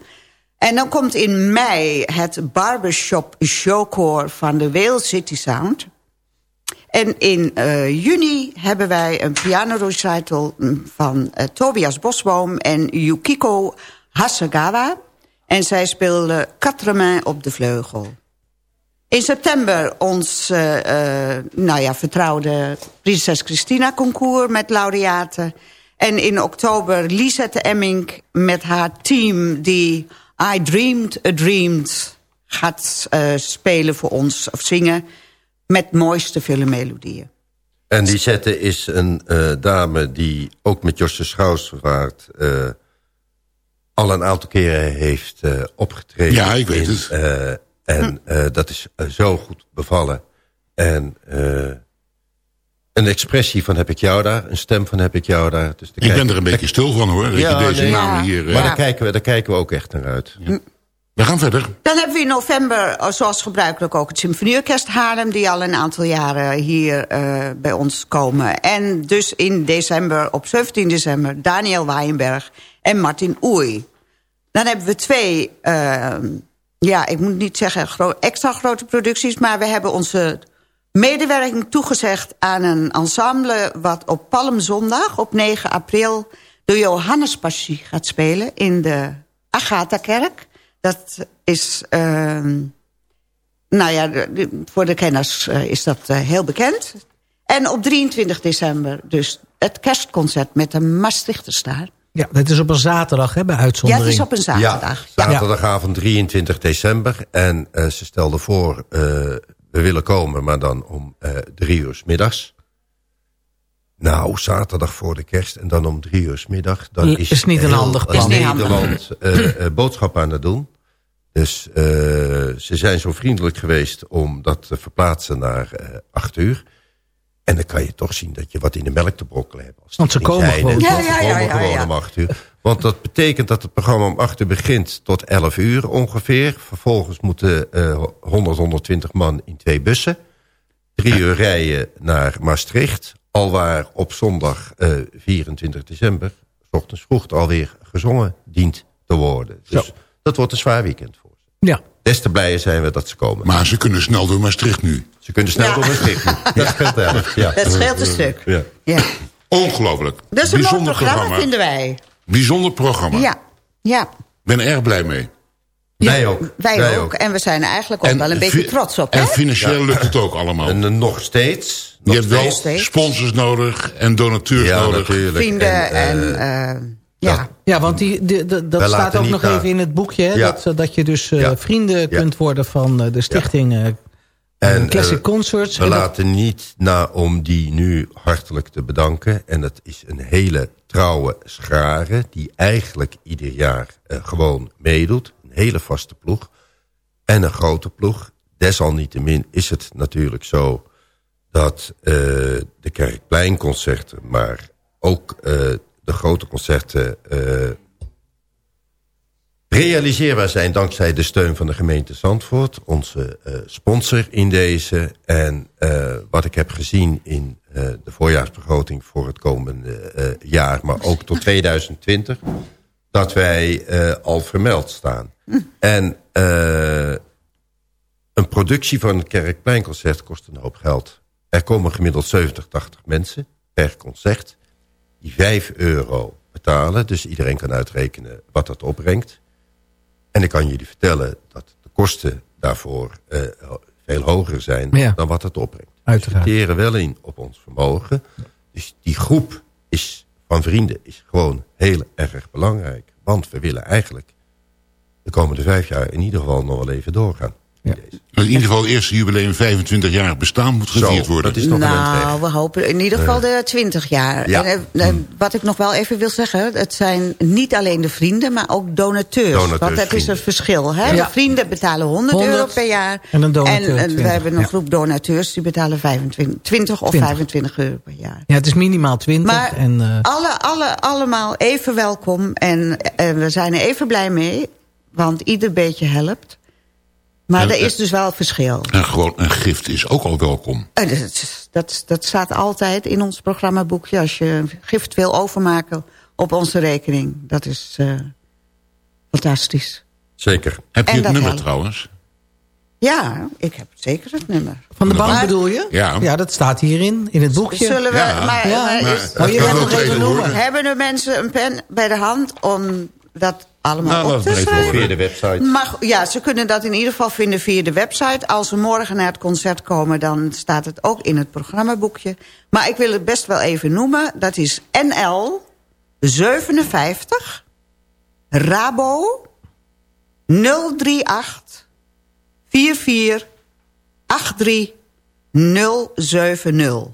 En dan komt in mei het barbershop showcore van de Whale City Sound. En in uh, juni hebben wij een piano recital van Tobias Bosboom en Yukiko Hasegawa. En zij speelden Quatre op de vleugel. In september ons uh, nou ja, vertrouwde Prinses Christina concours met laureaten. En in oktober Lisette Emmink met haar team die I Dreamed a Dreamed gaat uh, spelen voor ons, of zingen... met mooiste filmmelodieën. En die zette is een uh, dame die ook met Josje Schouwswaard... Uh, al een aantal keren heeft opgetreden. Ja, ik weet in, het. En hm. dat is zo goed bevallen. En een expressie van heb ik jou daar, een stem van heb ik jou daar. Dus ik ben er een beetje stil van hoor, dat ja, je deze nee, namen hier... Maar daar, kijken we, daar kijken we ook echt naar uit. Ja. We gaan verder. Dan hebben we in november, eh, zoals gebruikelijk ook het Symfonieorkest Haarlem... die al een aantal jaren hier uh, bij ons komen. En dus in december, op 17 december, Daniel Waaienberg en Martin Oei. Dan hebben we twee, uh, ja, ik moet niet zeggen gro extra grote producties... maar we hebben onze medewerking toegezegd aan een ensemble... wat op Palmzondag op 9 april de Johannespassie gaat spelen... in de Agatha-kerk. Dat is... Uh, nou ja, voor de kenners uh, is dat uh, heel bekend. En op 23 december dus het kerstconcert met de Maastrichterstaar. Ja, dat is op een zaterdag hè, bij uitzondering. Ja, het is op een zaterdag. Ja, zaterdagavond 23 december. En uh, ze stelden voor we willen komen, maar dan om uh, drie uur s middags. Nou, zaterdag voor de kerst en dan om drie uur s middag. Dan is, is niet een handig plan. Nederland uh, uh, boodschap aan het doen. Dus ze zijn zo vriendelijk geweest om dat te verplaatsen naar acht uur. En dan kan je toch zien dat je wat in de melk te brokkelen hebt. Als Want ze komen gewoon. Ja, ja, ja, ja, gewoon om acht uur. Want dat betekent dat het programma om acht uur begint tot elf uur ongeveer. Vervolgens moeten uh, 100, 120 man in twee bussen. Drie uur rijden naar Maastricht. Alwaar op zondag uh, 24 december, s ochtends vroeg alweer gezongen dient te worden. Dus Zo. dat wordt een zwaar weekend voor ze. Ja. Des te blijer zijn we dat ze komen. Maar ze kunnen snel door Maastricht nu. Ze kunnen snel Ja. door Maastricht nu. Dat scheelt. Ja. Dat scheelt een stuk. Ja. Ja. Ongelooflijk. Dat is een mooi programma, programma. vinden wij. Bijzonder programma. Ja, ja. ben erg blij mee. Wij ook. Wij, ook. En we zijn er eigenlijk ook wel een beetje trots op. En Hè? financieel lukt het ook allemaal. En eh, nog steeds. je Nog hebt wel steeds. sponsors nodig en donateurs Ja, nodig. natuurlijk. Vrienden en... eh, eh, ja. Ja, want die, die- dat staat ook nog even in het boekje. Hè, Ja. dat, eh, dat je dus eh, Ja. vrienden Ja. kunt worden van eh, de stichting En, Classic Concerts. We En dat- laten niet na om die nu hartelijk te bedanken. En dat is een hele trouwe schare... die eigenlijk ieder jaar gewoon meedoet. Een hele vaste ploeg. En een grote ploeg. Desalniettemin is het natuurlijk zo... dat de Kerkpleinconcerten... maar ook de grote concerten... eh, realiseerbaar zijn dankzij de steun van de gemeente Zandvoort. Onze eh, sponsor in deze. En eh, wat ik heb gezien in de voorjaarsbegroting voor het komende jaar... maar ook tot 2020, dat wij al vermeld staan. En een productie van een Kerkpleinconcert kost een hoop geld. Er komen gemiddeld 70, 80 mensen per concert... die 5 euro betalen. Dus iedereen kan uitrekenen wat dat opbrengt. En ik kan jullie vertellen dat de kosten daarvoor eh, veel hoger zijn Ja. dan wat het opbrengt. Uiteraard. We teren wel in op ons vermogen. Dus die groep is, van vrienden is gewoon heel erg belangrijk. Want we willen eigenlijk de komende vijf jaar in ieder geval nog wel even doorgaan. In ieder geval het eerste jubileum 25 jaar bestaan moet gevierd Zo, worden. dat is nog een nou, we hopen in ieder geval de 20 jaar. Ja. En, eh, eh, wat ik nog wel even wil zeggen... het zijn niet alleen de vrienden, maar ook donateurs. Donateurs, want dat is het verschil. Hè? Ja. De vrienden betalen 100, 100 euro per jaar. en een donateur En, eh, 20, we hebben een ja. groep donateurs die betalen 25, 20 of 20. 25 euro per jaar. Ja, het is minimaal 20. Maar en, eh, alle, alle, allemaal even welkom. En, en we zijn er even blij mee. Want ieder beetje helpt. Maar er is dus wel verschil. En gewoon een gift is ook al welkom. Eh, Dat, dat, dat staat altijd in ons programmaboekje. Als je een gift wil overmaken op onze rekening. Dat is eh, fantastisch. Zeker. Heb je En het nummer helpt. trouwens? Ja, ik heb zeker het nummer. van de bank bedoel je? Ja. Ja, dat staat hierin, in het boekje. Zullen we... Ja, maar, ja, maar maar- is- je wil nog even noemen. hebben de mensen een pen bij de hand om dat allemaal Nou, op te schrijven? Via de website. Maar ja, ze kunnen dat in ieder geval vinden via de website. Als ze morgen naar het concert komen, dan staat het ook in het programmaboekje. Maar ik wil het best wel even noemen. Dat is NL 57 Rabo 038 44 83 070.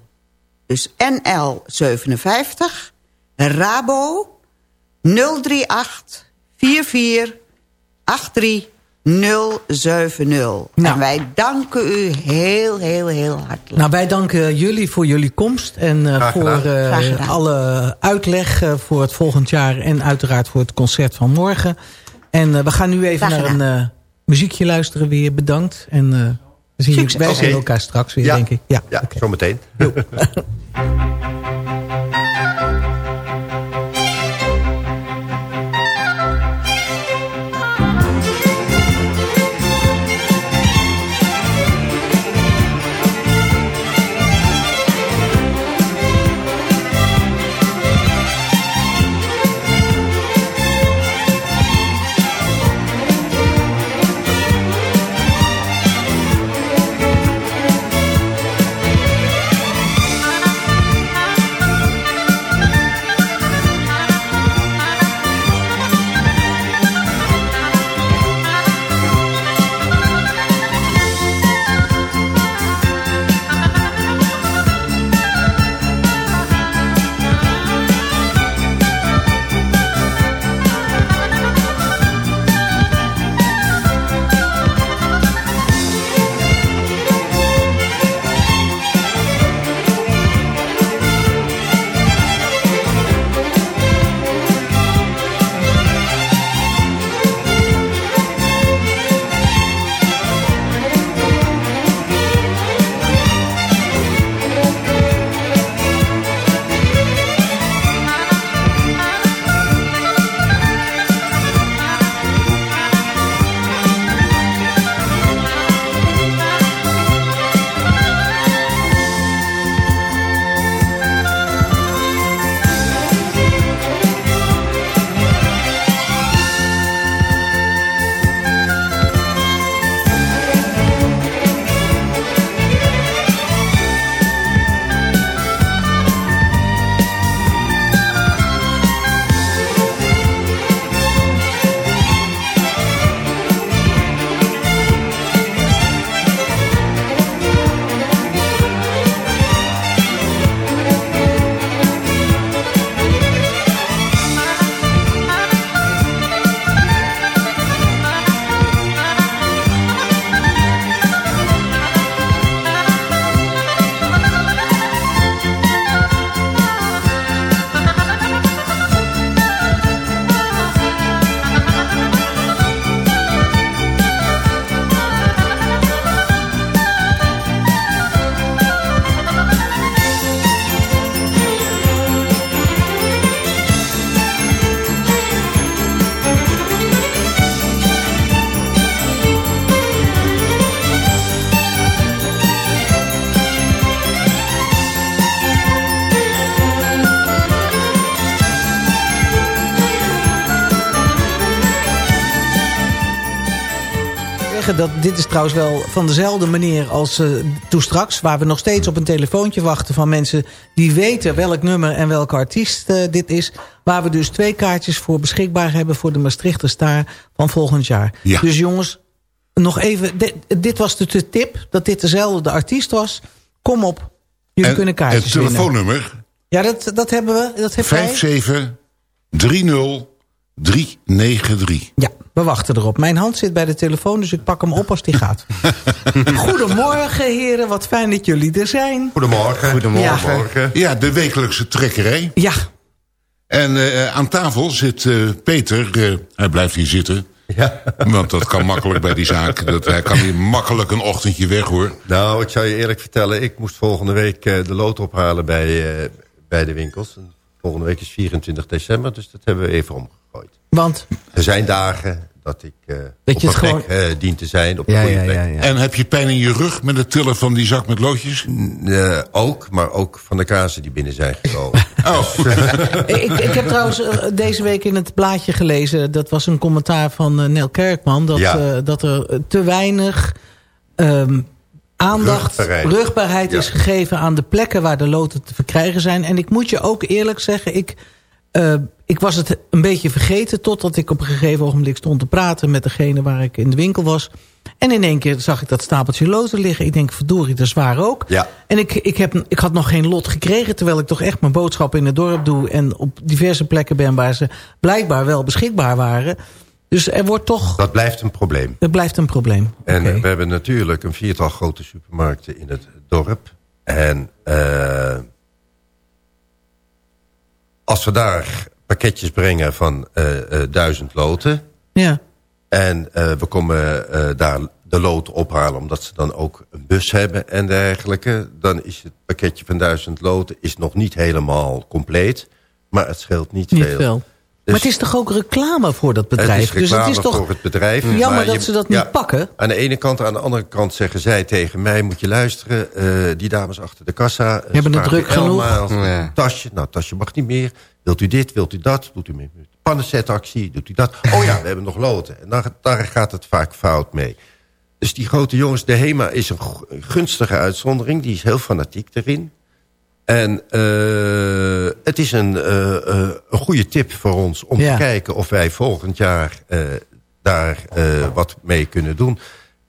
Dus NL 57 Rabo 038 44 83 070. Nou. En wij danken u heel, heel, heel hartelijk. Nou, wij danken jullie voor jullie komst en eh, voor eh, alle uitleg eh, voor het volgend jaar en uiteraard voor het concert van morgen. En eh, we gaan nu even Graag naar een eh, muziekje luisteren weer. Bedankt. En eh, we zien, Succes. wij elkaar straks weer, Ja. denk ik. Ja, Ja, oké. zometeen. dat dit is trouwens wel van dezelfde manier als eh, toen straks... waar we nog steeds op een telefoontje wachten van mensen... die weten welk nummer en welke artiest eh, dit is... waar we dus twee kaartjes voor beschikbaar hebben... voor de Maastrichter star van volgend jaar. Ja. Dus jongens, nog even... Dit, dit was de, tip, dat dit dezelfde artiest was. Kom op, jullie kunnen kaartjes Het telefoonnummer? Ja, dat, dat hebben we. Dat 57 30... 393. Ja, we wachten erop. Mijn hand zit bij de telefoon, dus ik pak hem op als die gaat. Goedemorgen, heren. Wat fijn dat jullie er zijn. Goedemorgen. Goedemorgen. Ja, de wekelijkse trekkerij. Ja. En eh, aan tafel zit eh, Peter. Eh, hij blijft hier zitten. Ja. Want dat kan makkelijk bij die zaak. Dat, hij kan hier makkelijk een ochtendje weg, hoor. Nou, ik zou je eerlijk vertellen. Ik moest volgende week de lood ophalen bij, bij de winkels volgende week is 24 december, dus dat hebben we even omgegooid. want... Er zijn dagen dat ik eh Dat op je mijn het gewoon- plek eh, dient te zijn. Op de Ja, goede ja, plek. ja, ja. En heb je pijn in je rug met het tillen van die zak met loodjes? Eh, ook, maar ook van de kazen die binnen zijn gekomen. Oh, ik, ik heb trouwens deze week in het blaadje gelezen... dat was een commentaar van Nel Kerkman... dat, Ja. eh, dat er te weinig ehm, aandacht, Rugbaarheid. rugbaarheid Ja. is gegeven... aan de plekken waar de loten te verkrijgen zijn. En ik moet je ook eerlijk zeggen... ik, eh, ik was het een beetje vergeten... totdat ik op een gegeven ogenblik stond te praten... met degene waar ik in de winkel was... En in één keer zag ik dat stapeltje loten liggen. Ik denk, verdorie, dat is waar ook. Ja. En ik, ik, heb, ik had nog geen lot gekregen... terwijl ik toch echt mijn boodschappen in het dorp doe... en op diverse plekken ben waar ze blijkbaar wel beschikbaar waren. Dus er wordt toch... Dat blijft een probleem. Het blijft een probleem. En we hebben natuurlijk een viertal grote supermarkten in het dorp. En eh, als we daar pakketjes brengen van eh, eh, duizend loten... Ja, en we komen daar de lood ophalen... omdat ze dan ook een bus hebben en dergelijke... dan is het pakketje van duizend loten is nog niet helemaal compleet... maar het scheelt niet, niet veel. veel. Maar het is toch ook reclame voor dat bedrijf? Het is reclame dus het is toch voor het bedrijf. jammer maar dat je- ze dat niet ja, pakken. Aan de ene kant, aan de andere kant zeggen zij tegen mij... moet je luisteren, eh, die dames achter de kassa... eh, Hebben het druk genoeg. Ja. Tasje, nou, tasje mag niet meer. Wilt u dit, wilt u dat? Doet u met pannenzetactie, doet u dat? Oh ja, we hebben nog loten. En daar, daar gaat het vaak fout mee. Dus die grote jongens, de HEMA is een gu- gunstige uitzondering. Die is heel fanatiek erin. En eh, het is een, eh, eh, een goede tip voor ons om Ja. te kijken of wij volgend jaar eh, daar eh, wat mee kunnen doen.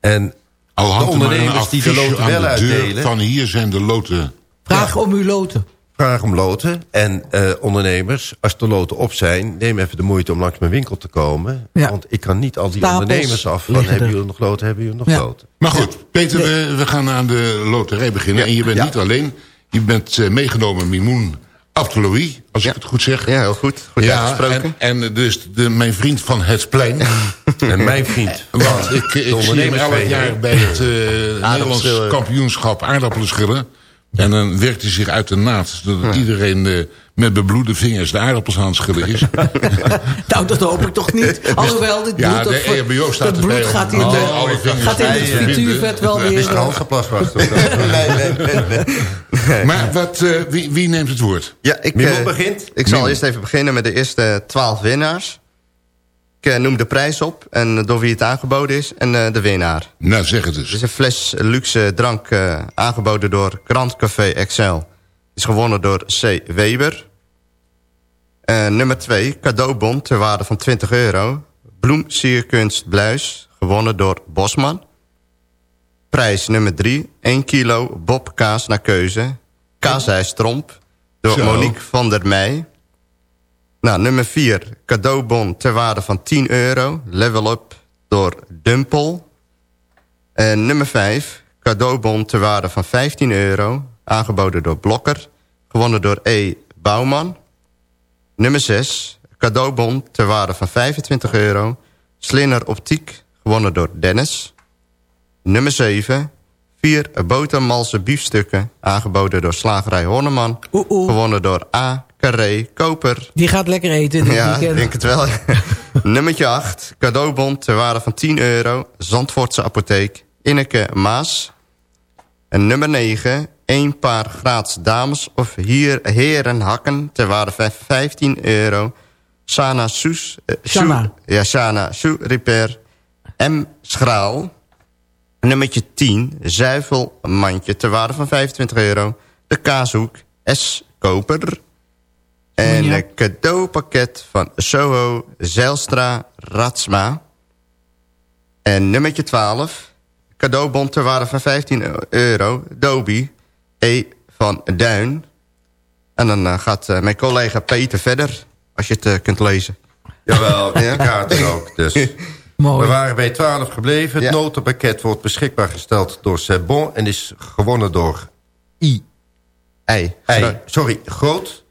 En al de er ondernemers die de loten wel de uitdelen, van hier zijn de loten. Vraag om uw loten. vraag om loten. En eh, ondernemers, als de loten op zijn, neem even de moeite om langs mijn winkel te komen. Ja. Want ik kan niet al die Stapels ondernemers af van, hebben jullie nog loten, hebben jullie nog Ja. loten. Maar goed, Peter, we, we gaan aan de loterij beginnen. Ja. En je bent Ja. niet alleen. Je bent eh, meegenomen Mimoen Abdeloui, als ik het goed zeg. Ja, heel goed. Goed uitgesproken. en, en dus de, mijn vriend van het plein. En mijn vriend, Want ik, ik zie hem elk jaar bij het eh, Nederlands Aardappelschillen. kampioenschap aardappelen schillen. En dan werkt hij zich uit de naad. Zodat iedereen eh, met bebloede vingers de aardappels aan het schillen is. Nou, dat hoop ik toch niet. Alhoewel, dit Ja, bloed, de dat, EHBO staat erbij bloed gaat in, meteen de, alle vingers gaat in het frituurvet wel weer... Mr. Hansenplas was het. nee, nee, nee, nee. Maar wat, eh, wie, wie neemt het woord? Ja, ik, eh, begint. Ik zal eerst even beginnen met de eerste twaalf winnaars. Ik eh, noem de prijs op en door wie het aangeboden is en eh, de winnaar. Nou, zeg het Het is eens. een fles luxe drank eh, aangeboden door Grand Café Excel. Is gewonnen door C. Weber. Eh, nummer 2, cadeaubon ter waarde van 20 euro. Bloem Sierkunst Bluis, gewonnen door Bosman. Prijs nummer 3, 1 kilo bobkaas naar keuze. Kaasijstromp door Zo. Monique van der Meij. Nou, nummer 4, cadeaubon ter waarde van 10 euro. Level Up door Dumpel. En nummer 5, cadeaubon ter waarde van 15 euro. Aangeboden door Blokker. Gewonnen door E. Bouwman. Nummer 6, cadeaubon ter waarde van 25 euro. Slinner Optiek. Gewonnen door Dennis. Nummer 7, 4 botermalse biefstukken. Aangeboden door Slagerij Horneman. Oeh, oeh. Gewonnen door A. Carré Koper. Die gaat lekker eten dit Ja, ik denk het wel. Nummertje 8. Cadeaubon ter waarde van 10 euro. Zandvoortse apotheek. Inneke Maas. En nummer 9. één paar graads dames of hier herenhakken ter waarde van 15 euro. Sana Soes. eh, Sana. Ja, Sana Soe Repair. M. Schraal. Nummertje 10. Zuivelmandje ter waarde van 25 euro. De kaashoek. S. Koper. En een cadeaupakket van Soho Zijlstra Ratsma. En nummertje 12. Cadeaubon ter waarde van 15 euro. Dobie E. van Duin. En dan uh, gaat uh, mijn collega Peter verder. Als je het uh, kunt lezen. Jawel, ja? kaarten ook. Dus. Mooi. We waren bij 12 gebleven. Het Ja. notenpakket wordt beschikbaar gesteld door Sebon... en is gewonnen door I. Ei. Sorry, Groot.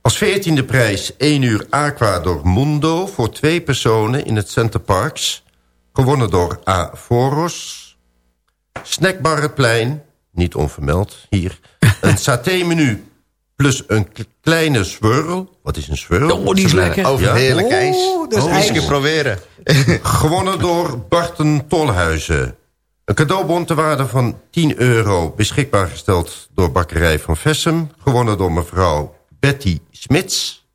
Als veertiende prijs 1 uur Aqua door Mundo... voor twee personen in het Center Parks. Gewonnen door A. Foros. Snackbar het Plein, niet onvermeld hier. Een saté-menu plus een kleine swirl. Wat is een swirl? Oh, die is lekker. Over Ja? heerlijk ijs. Oeh, dat is Eens een ijs. keer proberen. Gewonnen door Barten Tolhuizen. Een cadeaubon ter waarde van 10 euro... beschikbaar gesteld door Bakkerij van Vessem. Gewonnen door mevrouw Betty Smits.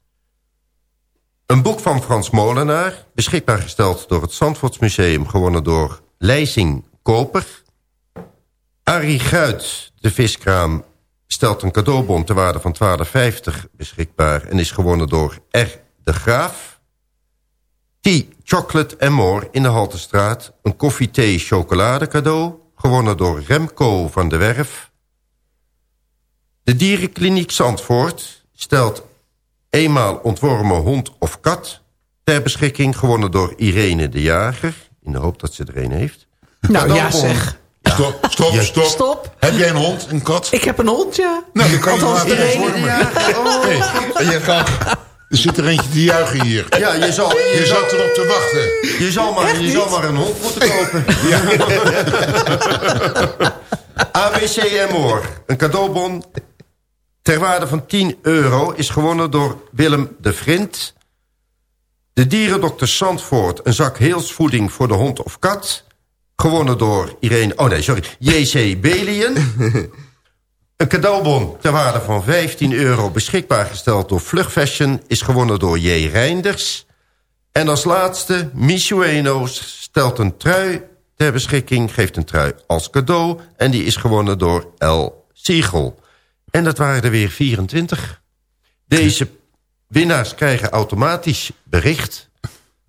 Een boek van Frans Molenaar. Beschikbaar gesteld door het Zandvoortsmuseum. Gewonnen door Leising Koper. Arie Guit, de viskraam... stelt een cadeaubon ter waarde van 12,50 beschikbaar... en is gewonnen door R. de Graaf. Tea, chocolate en more in de Haltestraat. Een koffie, thee, chocolade cadeau. Gewonnen door Remco van de Werf. De dierenkliniek Zandvoort stelt eenmaal ontwormen hond of kat... ter beschikking, gewonnen door Irene de Jager. In de hoop dat ze er een heeft. Nou ja zeg. Stop, stop, stop. Stop. Heb jij een hond, een kat? Ik heb een hond, ja. Nou, dan kan je Althans, laten ontwormen. Oh. Hey, gaat, er zit er eentje te juichen hier. Ja, je zal, je zat erop te wachten. je zal, maar, je zal maar een hond moeten kopen. ABC en more. Een cadeaubon ter waarde van 10 euro is gewonnen door Willem de Vriend. De dierendokter Zandvoort. Een zak heelsvoeding voor de hond of kat. Gewonnen door Irene... Oh nee, sorry. JC Belien. Een cadeaubon ter waarde van 15 euro... beschikbaar gesteld door Vlugfashion... is gewonnen door J. Reinders. En als laatste, Michueno stelt een trui ter beschikking... geeft een trui als cadeau... en die is gewonnen door L. Siegel. En dat waren er weer 24. Deze winnaars krijgen automatisch bericht...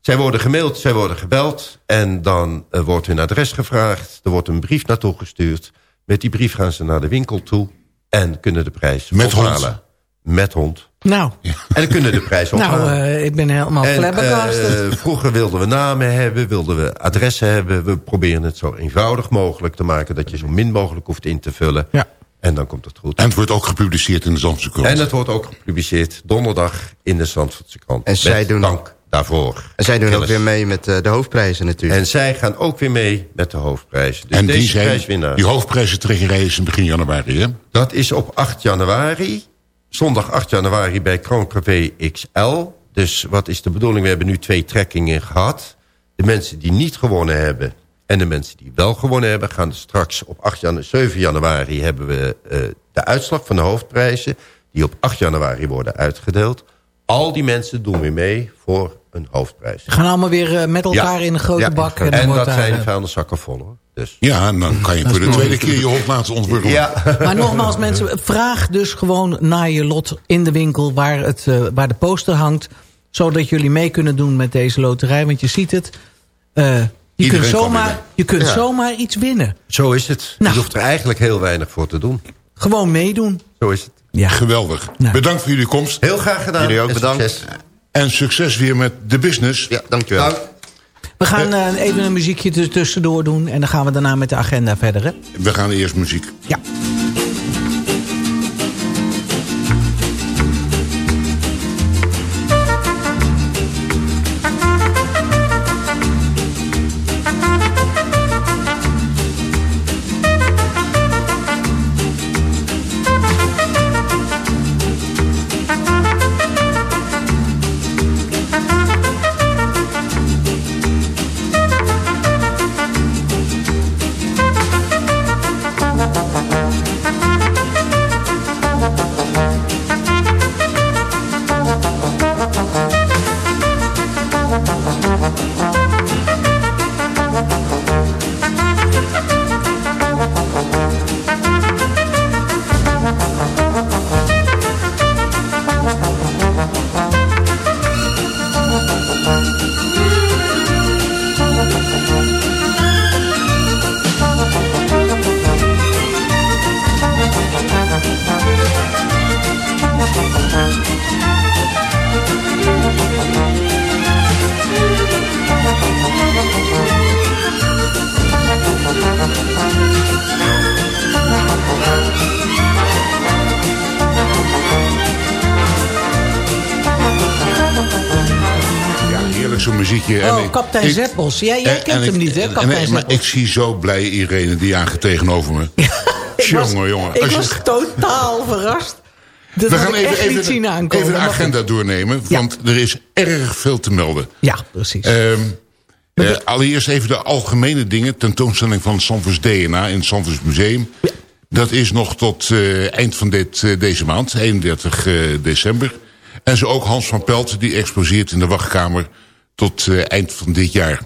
Zij worden gemaild, zij worden gebeld... en dan eh, wordt hun adres gevraagd. Er wordt een brief naartoe gestuurd. Met die brief gaan ze naar de winkel toe... en kunnen de prijs Met hond. ophalen. Met hond. Nou, En dan kunnen de prijs ophalen. nou ik ben helemaal flabbergasted. eh, vroeger wilden we namen hebben, wilden we adressen hebben. We proberen het zo eenvoudig mogelijk te maken... dat je zo min mogelijk hoeft in te vullen. Ja. En dan komt het goed. En het wordt ook gepubliceerd in de Zandse krant. En het wordt ook gepubliceerd donderdag in de Zandvoortse krant. En zij Met doen- dank daarvoor. En zij doen ook weer mee met eh, de hoofdprijzen natuurlijk. En zij gaan ook weer mee met de hoofdprijzen. Dus en deze die, zijn, prijswinnaar, die hoofdprijzentrekkerij is in begin januari, hè? dat is op 8 januari. Zondag 8 januari bij Kroonprivé XL. Dus wat is de bedoeling? We hebben nu twee trekkingen gehad. De mensen die niet gewonnen hebben... en de mensen die wel gewonnen hebben... gaan straks op 8 janu 7 januari hebben we eh, de uitslag van de hoofdprijzen... die op 8 januari worden uitgedeeld. Al die mensen doen weer mee voor een hoofdprijs. We gaan allemaal weer eh, met elkaar Ja. in een grote Ja. bak. En, dan wordt dat daar, zijn eh, vuilniszakken vol hoor. Dus. Ja, en dan kan je voor de tweede keer je hond laten ontwikkelen. Ja. Maar nogmaals mensen, vraag dus gewoon naar je lot in de winkel... waar, het, eh, waar de poster hangt. Zodat jullie mee kunnen doen met deze loterij. Want je ziet het. eh, je Iedereen kunt, zomaar, je kunt Ja. zomaar iets winnen. Zo is het. Nou. Je hoeft er eigenlijk heel weinig voor te doen. Gewoon meedoen. Zo is het. Ja. Geweldig. Nou. Bedankt voor jullie komst. Heel graag gedaan. Jullie ook En bedankt. succes. En succes weer met de business. Ja, dankjewel. Nou, We gaan eh, even een muziekje er tussendoor doen. En dan gaan we daarna met de agenda verder. Hè? We gaan eerst muziek. Ja. Muziekje. Oh, ik- kapitein ik- Zeppels. Jij- jij en- kent en hem ik- niet, hè, en- kapitein nee, Maar ik zie zo blij Irene die jagen tegenover me. Ik was- jongen, jongen. Ik je- was totaal verrast. Dat we gaan even, even, zien aankomen. even de agenda doornemen. Want er is erg veel te melden. Ja, precies. Ehm, eh, allereerst even de algemene dingen. Tentoonstelling van Sanfors DNA in het Sanfors Museum. Dat is nog tot eh, eind van dit, eh, deze maand, 31 eh, december. En zo ook Hans van Pelt, die exposeert in de wachtkamer tot eh, eind van dit jaar.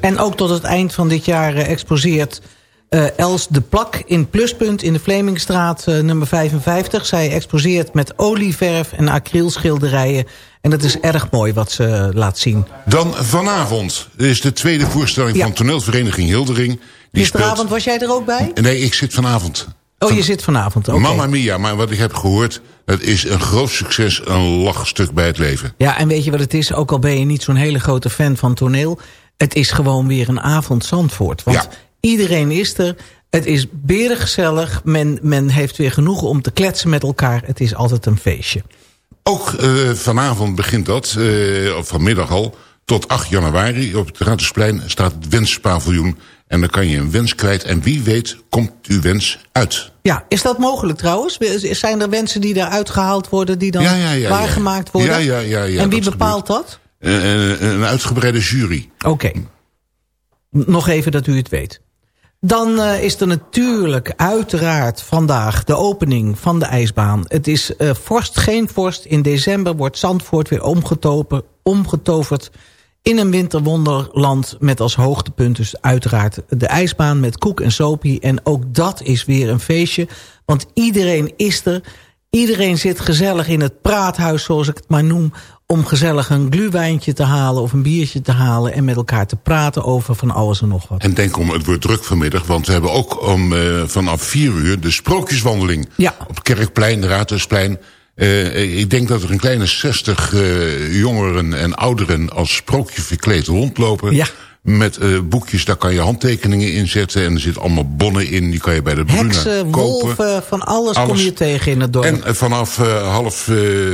En ook tot het eind van dit jaar eh, exposeert eh, Els de Plak in Pluspunt in de Vlemingstraat nummer 55. Zij exposeert met olieverf en acrylschilderijen. En dat is erg mooi wat ze laat zien. Dan vanavond is de tweede voorstelling Ja. van toneelvereniging Hildering. Die Gisteravond was jij er ook bij? speelt... Nee, ik zit vanavond. Oh, je zit vanavond. oké. Mamma mia, maar wat ik heb gehoord... het is een groot succes, een lachstuk bij het leven. Ja, en weet je wat het is? Ook al ben je niet zo'n hele grote fan van toneel... het is gewoon weer een avond Zandvoort. Want Ja. iedereen is er. Het is berengezellig. Men, men heeft weer genoeg om te kletsen met elkaar. Het is altijd een feestje. Ook eh, vanavond begint dat, eh, of vanmiddag al, tot 8 januari. Op het Raadhuisplein staat het wenspaviljoen. En dan kan je een wens kwijt. En wie weet komt uw wens uit. Ja, is dat mogelijk trouwens? Zijn er wensen die eruit gehaald worden... die dan Ja, ja, ja, waargemaakt worden? Ja, ja, ja, ja, en wie dat bepaalt dat? Eh, eh, een uitgebreide jury. Oké. Nog even dat u het weet. Dan eh, is er natuurlijk uiteraard vandaag de opening van de ijsbaan. Het is eh, vorst, geen vorst. In december wordt Zandvoort weer omgetopen, omgetoverd in een winterwonderland... met als hoogtepunt dus uiteraard de ijsbaan met koek en sopie. En ook dat is weer een feestje, want iedereen is er... Iedereen zit gezellig in het praathuis, zoals ik het maar noem... om gezellig een gluwijntje te halen of een biertje te halen... en met elkaar te praten over van alles en nog wat. En denk om, het wordt druk vanmiddag. Want we hebben ook om, eh, vanaf 4 uur de sprookjeswandeling. Ja. Op Kerkplein, Raadhuisplein. Eh, ik denk dat er een kleine 60 eh, jongeren en ouderen als sprookje verkleed rondlopen. Ja. Met eh, boekjes, daar kan je handtekeningen in zetten. En er zitten allemaal bonnen in, die kan je bij de Bruna Heksen, kopen. wolven, van alles, kom Alles. je tegen in het dorp. En vanaf half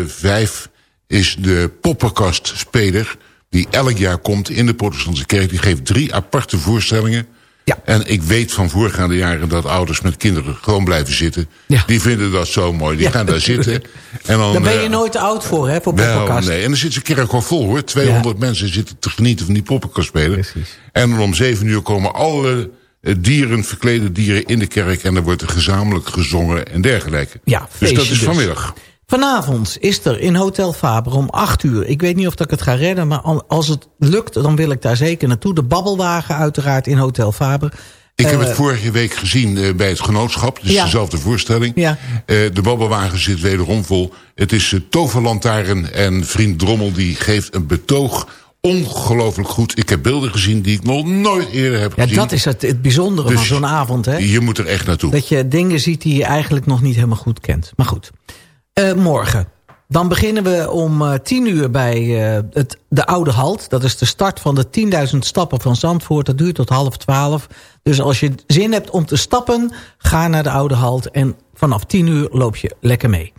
vijf is de poppenkastspeler... die elk jaar komt in de protestantse kerk. Die geeft drie aparte voorstellingen. Ja. En ik weet van voorgaande jaren dat ouders met kinderen gewoon blijven zitten. Ja. Die vinden dat zo mooi. Die Ja, gaan daar zitten. En dan, Daar ben je eh, nooit te oud voor, hè, voor poppenkast. nee. En dan zit ze kerk al vol hoor. 200 mensen zitten te genieten van die poppenkastspelen. Precies. En om zeven uur komen alle eh, dieren, verklede dieren in de kerk. En dan wordt er gezamenlijk gezongen en dergelijke. Ja, dus dat is dus. vanmiddag. Vanavond is er in Hotel Faber om 8 uur. Ik weet niet of dat ik het ga redden, maar al- als het lukt... dan wil ik daar zeker naartoe. De babbelwagen uiteraard in Hotel Faber. Ik heb Eh, het vorige week gezien eh, bij het genootschap. Dus Ja. dezelfde voorstelling. Ja. Eh, de babbelwagen zit wederom vol. Het is Toverlantaarn en vriend Drommel die geeft een betoog. Ongelooflijk goed. Ik heb beelden gezien die ik nog nooit eerder heb Ja, gezien. dat is het, het bijzondere Dus van zo'n avond, hè? Je moet er echt naartoe. Dat je dingen ziet die je eigenlijk nog niet helemaal goed kent. Maar goed. Eh, morgen. Dan beginnen we om eh, 10 uur bij eh, het, de Oude Halt. Dat is de start van de 10.000 stappen van Zandvoort. Dat duurt tot half 12. Dus als je zin hebt om te stappen, ga naar de Oude Halt. En vanaf 10 uur loop je lekker mee.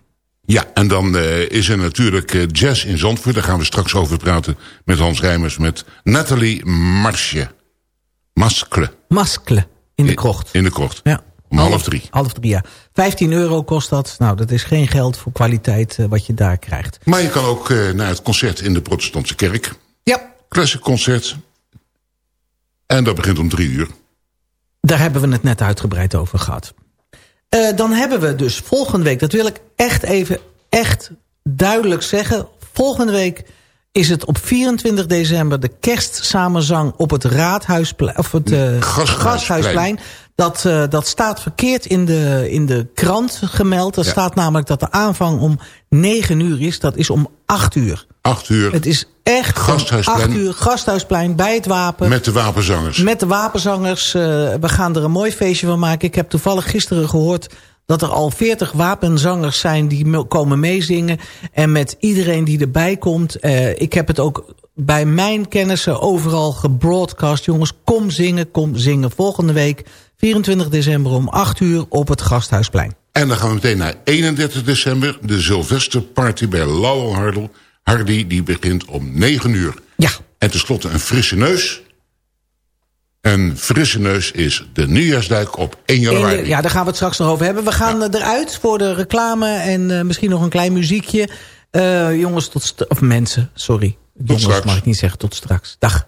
Ja, en dan eh, is er natuurlijk eh, jazz in Zandvoort. Daar gaan we straks over praten met Hans Rijmers. Met Nathalie Marsje. Maskle. Maskelen in de krocht. In de krocht. Ja. Om half drie. Half drie, ja. 15 euro kost dat. Nou, dat is geen geld voor kwaliteit eh, wat je daar krijgt. Maar je kan ook eh, naar het concert in de protestantse kerk. Ja, Classic concert. En dat begint om drie uur. Daar hebben we het net uitgebreid over gehad. Eh, dan hebben we dus volgende week, dat wil ik echt even echt duidelijk zeggen. Volgende week is het op 24 december de kerstsamenzang op het Raadhuisplein. Of het Gasthuisplein. Gasthuisplein. Dat, eh, dat staat verkeerd in de, in de krant gemeld. Er Ja. staat namelijk dat de aanvang om 9 uur is. Dat is om 8 uur. Acht uur Het is echt Gasthuisplein. 8 uur. Gasthuisplein bij het wapen. met de wapenzangers. Met de wapenzangers. eh, we gaan er een mooi feestje van maken. Ik heb toevallig gisteren gehoord dat er al 40 wapenzangers zijn die me- komen meezingen. En met iedereen die erbij komt. eh, ik heb het ook bij mijn kennissen overal gebroadcast. Jongens, kom zingen, kom zingen. Volgende week, 24 december om 8 uur op het Gasthuisplein. En dan gaan we meteen naar 31 december. De Sylvesterparty bij Lauwe Hardel. Hardy die begint om 9 uur. Ja, En tenslotte een frisse neus. Een frisse neus is de nieuwjaarsduik op 1 januari. Ja, daar gaan we het straks nog over hebben. We gaan eh, eruit voor de reclame en uh, misschien nog een klein muziekje. Uh, jongens, tot of mensen, sorry. Tot jongens straks. mag ik niet zeggen, tot straks. Dag.